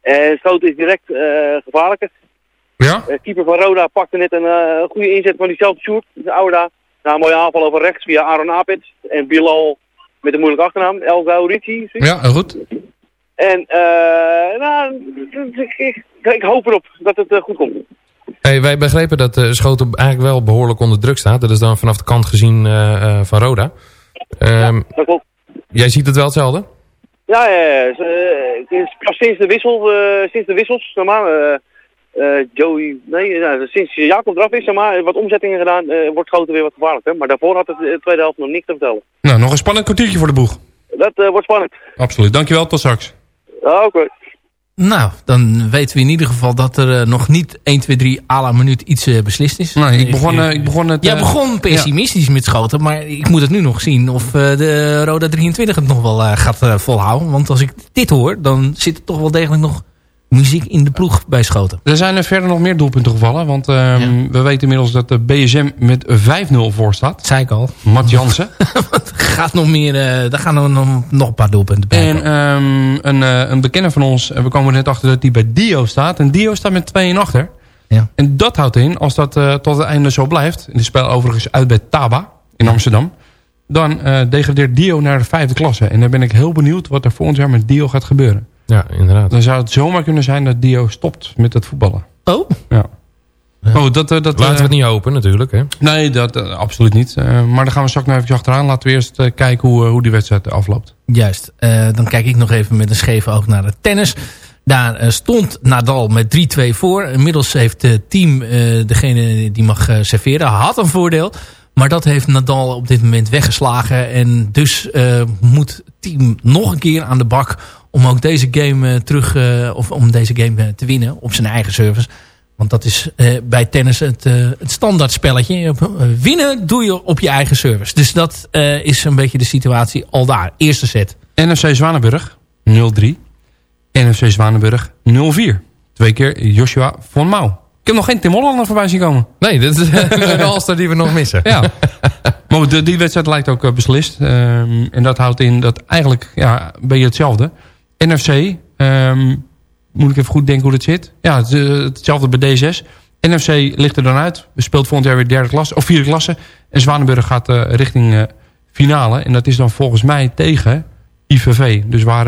En Schoten is direct gevaarlijker. Ja? Keeper van Roda pakte net een goede inzet van diezelfde Sjoerd. De. Na een mooie aanval over rechts via Aaron Apits. En Bilal met een moeilijke achternaam. El Gaurici. Ja, goed. En uh, nou, ik, ik, ik, hoop erop dat het uh, goed komt. Hey, wij begrepen dat uh, Schoten eigenlijk wel behoorlijk onder druk staat. Dat is dan vanaf de kant gezien van Roda. Um, ja, dat klopt. Jij ziet het wel hetzelfde? Ja, ja, ja. sinds de wissel, sinds de wissels, zeg maar, Joey, nee, nou, sinds Jacob eraf is, zeg maar, wat omzettingen gedaan, wordt Schoten weer wat gevaarlijker. Maar daarvoor had het de tweede helft nog niks te vertellen. Nou, nog een spannend kwartiertje voor de boeg. Dat wordt spannend. Absoluut. Dankjewel, tot straks. Ja, oké. Nou, dan weten we in ieder geval dat er uh, nog niet 1, 2, 3 à la minuut iets uh, beslist is. Nee, ik begon, uh, ik begon het... Jij begon pessimistisch ja. met schoten, maar ik moet het nu nog zien of de Roda 23 het nog wel gaat volhouden. Want als ik dit hoor, dan zit er toch wel degelijk nog muziek in de ploeg bij Schoten. Er zijn er verder nog meer doelpunten gevallen. Want ja. we weten inmiddels dat de BSM met 5-0 voor staat. Zei ik al. Matt Jansen. gaat nog meer, uh, daar gaan er nog, nog een paar doelpunten bij. En um, een, uh, een bekende van ons, we komen net achter dat die bij Dio staat. En Dio staat met 2 achter. Ja. En dat houdt in, als dat uh, tot het einde zo blijft. In het spel overigens uit bij Taba in Amsterdam. Dan degradeert Dio naar de vijfde klasse. En dan ben ik heel benieuwd wat er volgend jaar met Dio gaat gebeuren. Ja, inderdaad. Dan zou het zomaar kunnen zijn dat Dio stopt met het voetballen. Oh? Ja. Oh, dat, dat, Laten we het niet hopen natuurlijk. Hè? Nee, dat, uh, absoluut niet. Maar dan gaan we straks nog even achteraan. Laten we eerst kijken hoe, hoe die wedstrijd afloopt. Juist. dan kijk ik nog even met een scheve oog naar het tennis. Daar stond Nadal met 3-2 voor. Inmiddels heeft het team, degene die mag serveren, had een voordeel. Maar dat heeft Nadal op dit moment weggeslagen. En dus moet het team nog een keer aan de bak om ook deze game terug, uh, of om deze game te winnen op zijn eigen service. Want dat is bij tennis het, het standaard spelletje. winnen doe je op je eigen service. Dus dat is een beetje de situatie al daar. Eerste set. NFC Zwanenburg 0-3. NFC Zwanenburg 0-4. Twee keer Joshua von Mouw. Ik heb nog geen Tim Hollander voorbij zien komen. Nee, dat is de Alster die we nog missen. Ja. Maar de- die wedstrijd lijkt ook eh, beslist. Ehm, en dat houdt in dat eigenlijk ja, ben je hetzelfde. NFC, ehm, moet ik even goed denken hoe dat zit. Ja, het, eh, hetzelfde bij D6. NFC ligt er dan uit. We speelt volgend jaar weer derde klasse, of vierde klasse. En Zwanenburg gaat eh, richting eh, finale. En dat is dan volgens mij tegen IVV. Dus waar,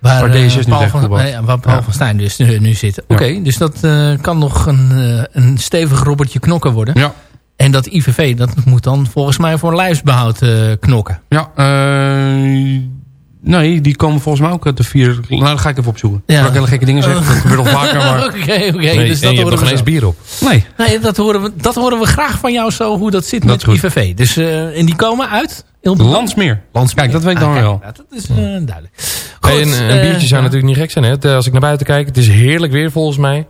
waar, eh, D6 nu Paul tegen van, ja, waar Paul Ja. van Stijn dus nu, nu zit. Oké, dus dat kan nog een, een stevig robbertje knokken worden. Ja. En dat IVV, dat moet dan volgens mij voor lijfsbehoud eh, knokken. Ja, eh, nee, die komen volgens mij ook uit de vier. Nou, dat ga ik even opzoeken. Ja. Ik hele gekke dingen zeggen. Dat gebeurt al vaker, maar... Oké, oké. Nee, dus en dat je hebt nog we geen eens bier op. Nee. Nee, dat horen, we, dat horen we graag van jou zo, hoe dat zit Dat met. IVV. Dus, eh, en die komen uit? Landsmeer. Landsmeer. Kijk, dat weet ik dan Ah, wel. kijk, dat is eh, duidelijk. Hey, Goed, een, een eh, biertje zou ja. natuurlijk niet gek zijn. Hè? Het, eh, Als ik naar buiten kijk, het is heerlijk weer volgens mij.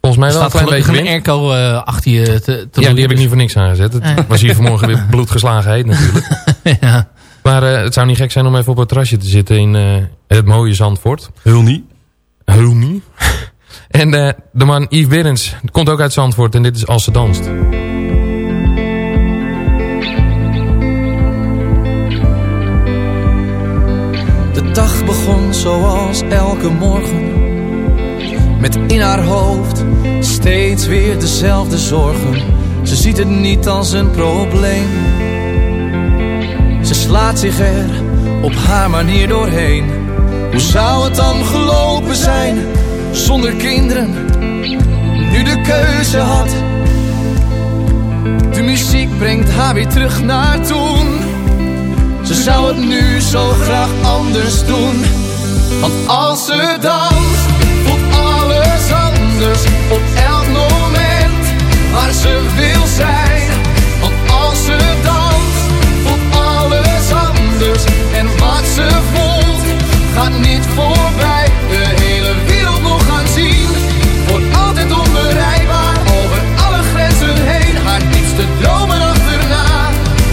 Volgens mij wel een staat klein beetje een airco eh, achter je te, te Ja, die heb ik niet voor niks aangezet. Het Eh. was hier vanmorgen weer bloedgeslagen heet natuurlijk. ja. Maar eh, het zou niet gek zijn om even op het terrasje te zitten in eh, het mooie Zandvoort. Heel niet. Heel niet. en eh, de man Yves Berends komt ook uit Zandvoort en dit is Als ze danst. De dag begon zoals elke morgen. Met in haar hoofd steeds weer dezelfde zorgen. Ze ziet het niet als een probleem. Ze slaat zich er op haar manier doorheen. Hoe zou het dan gelopen zijn zonder kinderen? Nu de keuze had. De muziek brengt haar weer terug naar toen. Ze zou het nu zo graag anders doen. Want als ze danst, voelt alles anders op elk moment waar ze wil zijn. Gaat niet voorbij. De hele wereld nog gaan zien, wordt altijd onbereikbaar. Over alle grenzen heen, haar diepste dromen achterna.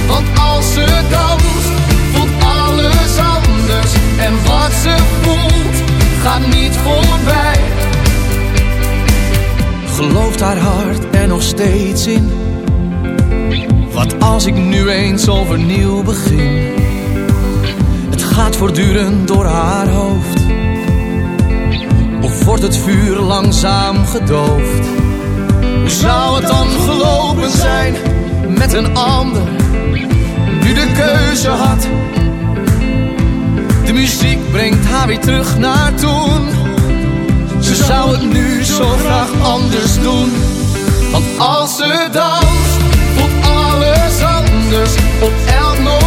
Want als ze danst, voelt alles anders. En wat ze voelt, gaat niet voorbij. Gelooft haar hart er nog steeds in? Wat als ik nu eens overnieuw begin? Gaat voortdurend door haar hoofd. Of wordt het vuur langzaam gedoofd? Hoe zou het dan gelopen zijn met een ander? Nu de keuze had. De muziek brengt haar weer terug naar toen. Ze zou het nu zo graag anders doen. Want als ze danst, voelt alles anders op elk moment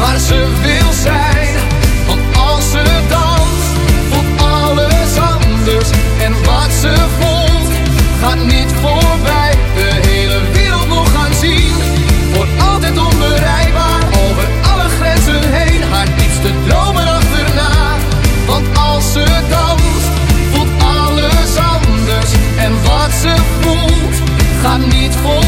waar ze wil zijn. Want als ze danst, voelt alles anders. En wat ze voelt, gaat niet voorbij. De hele wereld nog gaan zien, wordt altijd onbereikbaar. Over alle grenzen heen, haar diepste dromen achterna. Want als ze danst, voelt alles anders. En wat ze voelt, gaat niet voorbij.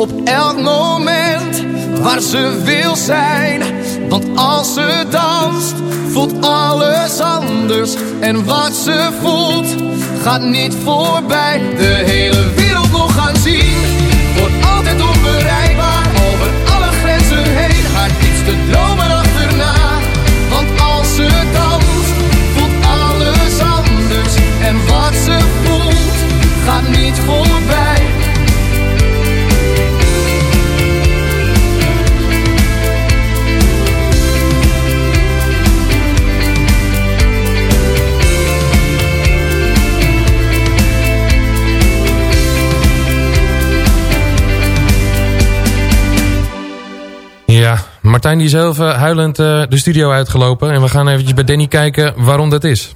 Op elk moment waar ze wil zijn. Want als ze danst, voelt alles anders. En wat ze voelt, gaat niet voorbij. De hele wereld nog gaan zien, wordt altijd onbereikbaar. Over alle grenzen heen, haar diepste dromen achterna. Want als ze danst, voelt alles anders. En wat ze voelt, gaat niet voorbij. Martijn die is heel even huilend eh, de studio uitgelopen. En we gaan eventjes bij Danny kijken waarom dat is.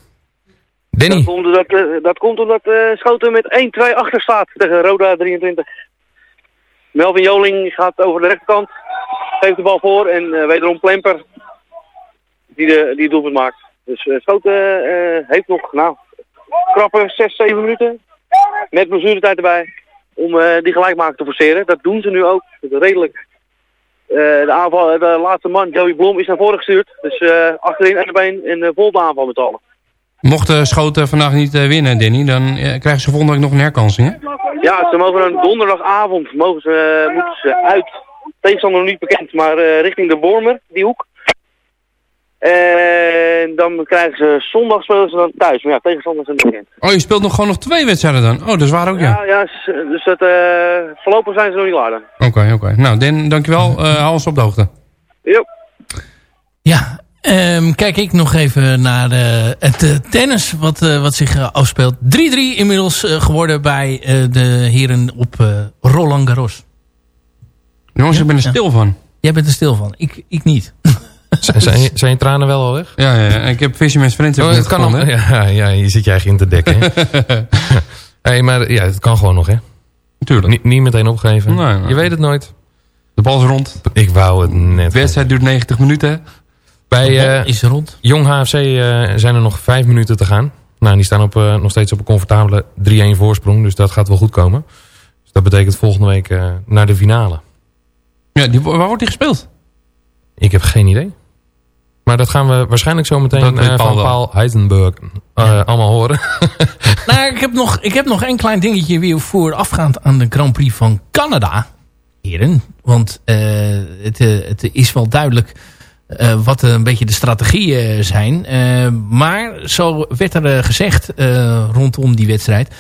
Danny. Dat komt omdat, eh, dat komt omdat eh, Schoten met 1-2 achter staat tegen Roda 23. Melvin Joling gaat over de rechterkant, geeft de bal voor en eh, wederom Plemper. die, de, die het doelpunt maakt. Dus Schoten heeft nog, nou, krappe 6, 7 minuten. Met blessuretijd erbij. Om die gelijkmaker te forceren. Dat doen ze nu ook. Redelijk. De, aanval, de laatste man, Joey Blom, is naar voren gestuurd. Dus achterin en de been en vol de aanval met allen. Mocht Schoten vandaag niet winnen, Danny, dan krijgen ze volgende week nog een herkansing, hè? Ja, ze mogen een donderdagavond mogen ze, moeten ze uit. Tegenstander nog niet bekend, maar richting de Bormer, die hoek. En dan krijgen ze zondag spelen ze dan thuis. Maar ja, tegenstanders zijn bekend. Oh, je speelt nog gewoon nog twee wedstrijden dan? Oh, dat is waar ook, ja. Ja, ja dus dat, uh, voorlopig zijn ze nog niet klaar dan. Oké, okay, oké. Okay. Nou, Dan, dankjewel. Uh, hou ons op de hoogte. Jo. Ja, um, kijk ik nog even naar uh, het tennis wat, wat zich afspeelt. 3-3 inmiddels geworden bij de heren op Roland Garros. Jongens, ik ben er stil van. Jij bent er stil van. Ik, ik niet. Zijn, zijn je tranen wel al weg? Ja, ja, ik heb Fisherman's Friends oh, het kan al, ja, ja, je zit je eigen in te dekken. hey, maar ja, het kan gewoon nog, hè? Tuurlijk. Niet, niet meteen opgeven. Nee, nee. Je weet het nooit. De bal is rond. Ik wou het net. De wedstrijd duurt 90 minuten. Bij uh, is rond. Jong HFC uh, zijn er nog 5 minuten te gaan. Nou, die staan op, uh, nog steeds op een comfortabele 3-1 voorsprong. Dus dat gaat wel goed komen. Dus dat betekent volgende week naar de finale. Ja, die, waar wordt die gespeeld? Ik heb geen idee. Maar dat gaan we waarschijnlijk zo meteen uh, van Paul Heisenberg uh, ja. allemaal horen. nou, ik heb, nog, ik heb nog een klein dingetje weer voorafgaand aan de Grand Prix van Canada. Heren, want uh, het, het is wel duidelijk wat een beetje de strategieën zijn. maar zo werd er gezegd rondom die wedstrijd...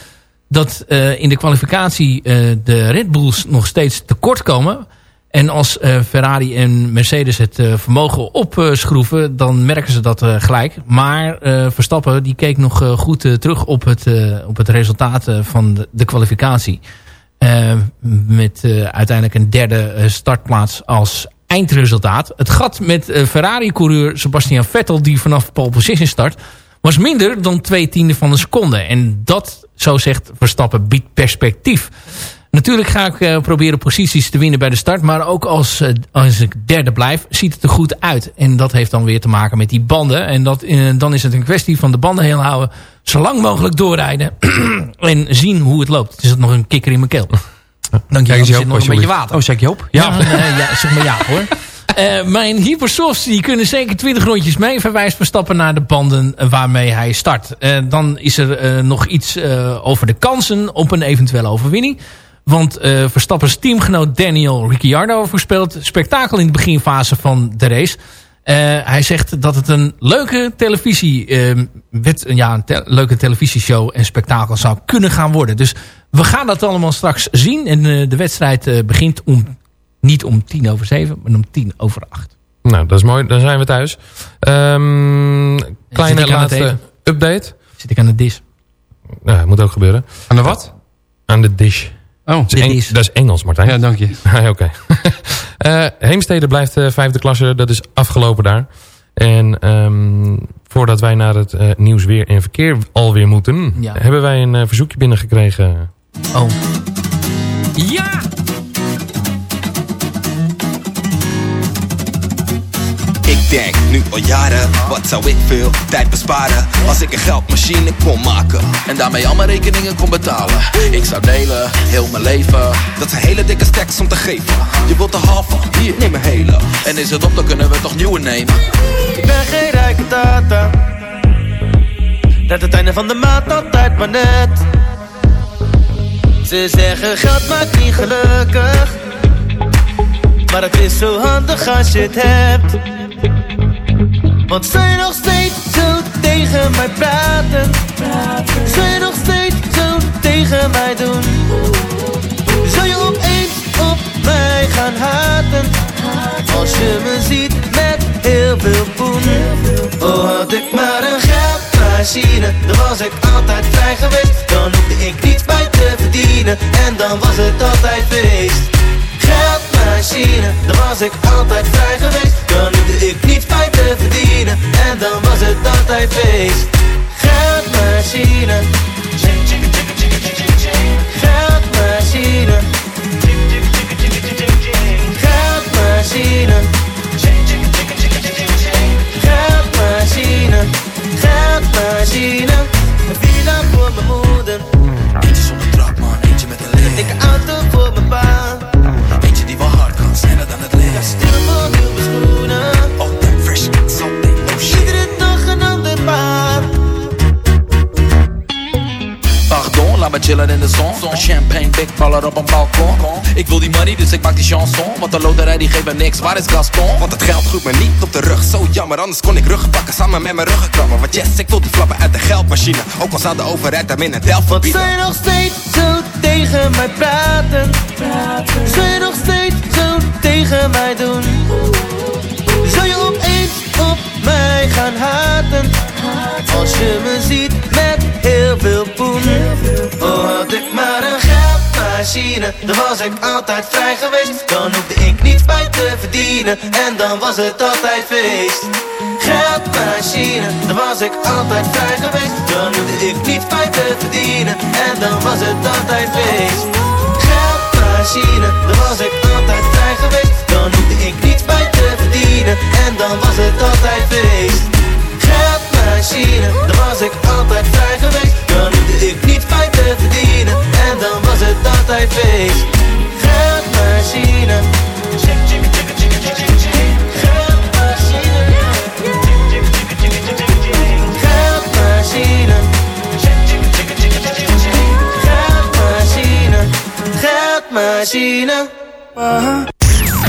dat in de kwalificatie de Red Bulls nog steeds tekort komen... En als uh, Ferrari en Mercedes het uh, vermogen opschroeven, dan merken ze dat uh, gelijk. Maar Verstappen die keek nog goed terug op het, op het resultaat van de, de kwalificatie. met uiteindelijk een derde startplaats als eindresultaat. Het gat met Ferrari-coureur Sebastian Vettel, die vanaf pole position start, was minder dan twee tienden van een seconde. En dat, zo zegt Verstappen, biedt perspectief. Natuurlijk ga ik uh, proberen posities te winnen bij de start. Maar ook als, uh, als ik derde blijf, ziet het er goed uit. En dat heeft dan weer te maken met die banden. En dat, uh, dan is het een kwestie van de banden heel houden. Zo lang mogelijk doorrijden. en zien hoe het loopt. Het is het nog een kikker in mijn keel. Dank je wel. Er zit nog een beetje water. Oh, zeg je op? Ja, ja, ja zeg maar ja hoor. Uh, mijn hypersofts die kunnen zeker 20 rondjes mee. Verwijst Verstappen naar de banden waarmee hij start. Uh, dan is er uh, nog iets over de kansen op een eventuele overwinning. Want uh, Verstappens teamgenoot Daniel Ricciardo voorspelt spektakel in de beginfase van de race. Uh, hij zegt dat het een leuke televisie, uh, wet, ja, een te leuke televisieshow en spektakel zou kunnen gaan worden. Dus we gaan dat allemaal straks zien. En uh, de wedstrijd begint om, niet om tien over zeven, maar om tien over acht. Nou, dat is mooi. Dan zijn we thuis. Um, kleine laatste update. Zit ik aan de dish? Ja, dat moet ook gebeuren. Aan de wat? Aan de dish. Oh, dat is, dat is Engels, Martijn. Ja, dank je. Oké. Okay. uh, Heemstede blijft uh, vijfde klasse. Dat is afgelopen daar. En um, voordat wij naar het uh, nieuws weer en verkeer alweer moeten... Ja. hebben wij een verzoekje binnengekregen. Oh. Ja! Denk nu al jaren, wat zou ik veel tijd besparen? Als ik een geldmachine kon maken En daarmee al mijn rekeningen kon betalen. Ik zou delen, heel mijn leven Dat zijn hele dikke stacks om te geven. Je wilt de halve, hier, neem een hele En is het op, dan kunnen we toch nieuwe nemen. Ik ben geen rijke tata. Dat het einde van de maand altijd maar net. Ze zeggen geld maakt niet gelukkig maar het is zo handig als je het hebt. Want zij nog steeds zo tegen mij praten. Zij nog steeds zo tegen mij doen. Zou je opeens op mij gaan haten? Als je me ziet met heel veel poen. Oh had ik maar een geldmachine Dan was ik altijd vrij geweest. Dan hoefde ik niets bij te verdienen En dan was het altijd feest Geldmachine, daar was ik altijd vrij geweest. Dan hoefde ik niet fijn te verdienen. En dan was het altijd feest. Geldmachine. Geldmachine. Geldmachine. Geldmachine. Geldmachine. Op een balkon. Ik wil die money, dus ik maak die chanson. Want de loterij die geeft me niks, waar is Gaston? Want het geld groeit me niet op de rug, zo jammer Anders kon ik ruggen pakken samen met mijn ruggenkrabber Want yes, ik wil die flappen uit de geldmachine Ook al zou de overheid hem in het delft verbieden zou je nog steeds zo tegen mij praten? Zou je nog steeds zo tegen mij doen? Zou je opeens op mij gaan haten? Als je me ziet met heel veel poen Oh, had ik maar een geldmachine Dan was ik altijd vrij geweest. Dan hoefde ik niets bij te verdienen. En dan was het altijd feest. Geldmachine, dan was ik altijd vrij geweest. Dan hoefde ik niets bij te verdienen. En dan was het altijd feest. Geldmachine, dan was ik altijd vrij geweest. Dan hoefde ik niets bij te verdienen. En dan was het altijd feest Geldmachine, dan was ik altijd vrij geweest. Dan hoefde ik niets bij te verdienen. En dan was het altijd feest. Geldmachine. Geldmachine. Geldmachine. Geldmachine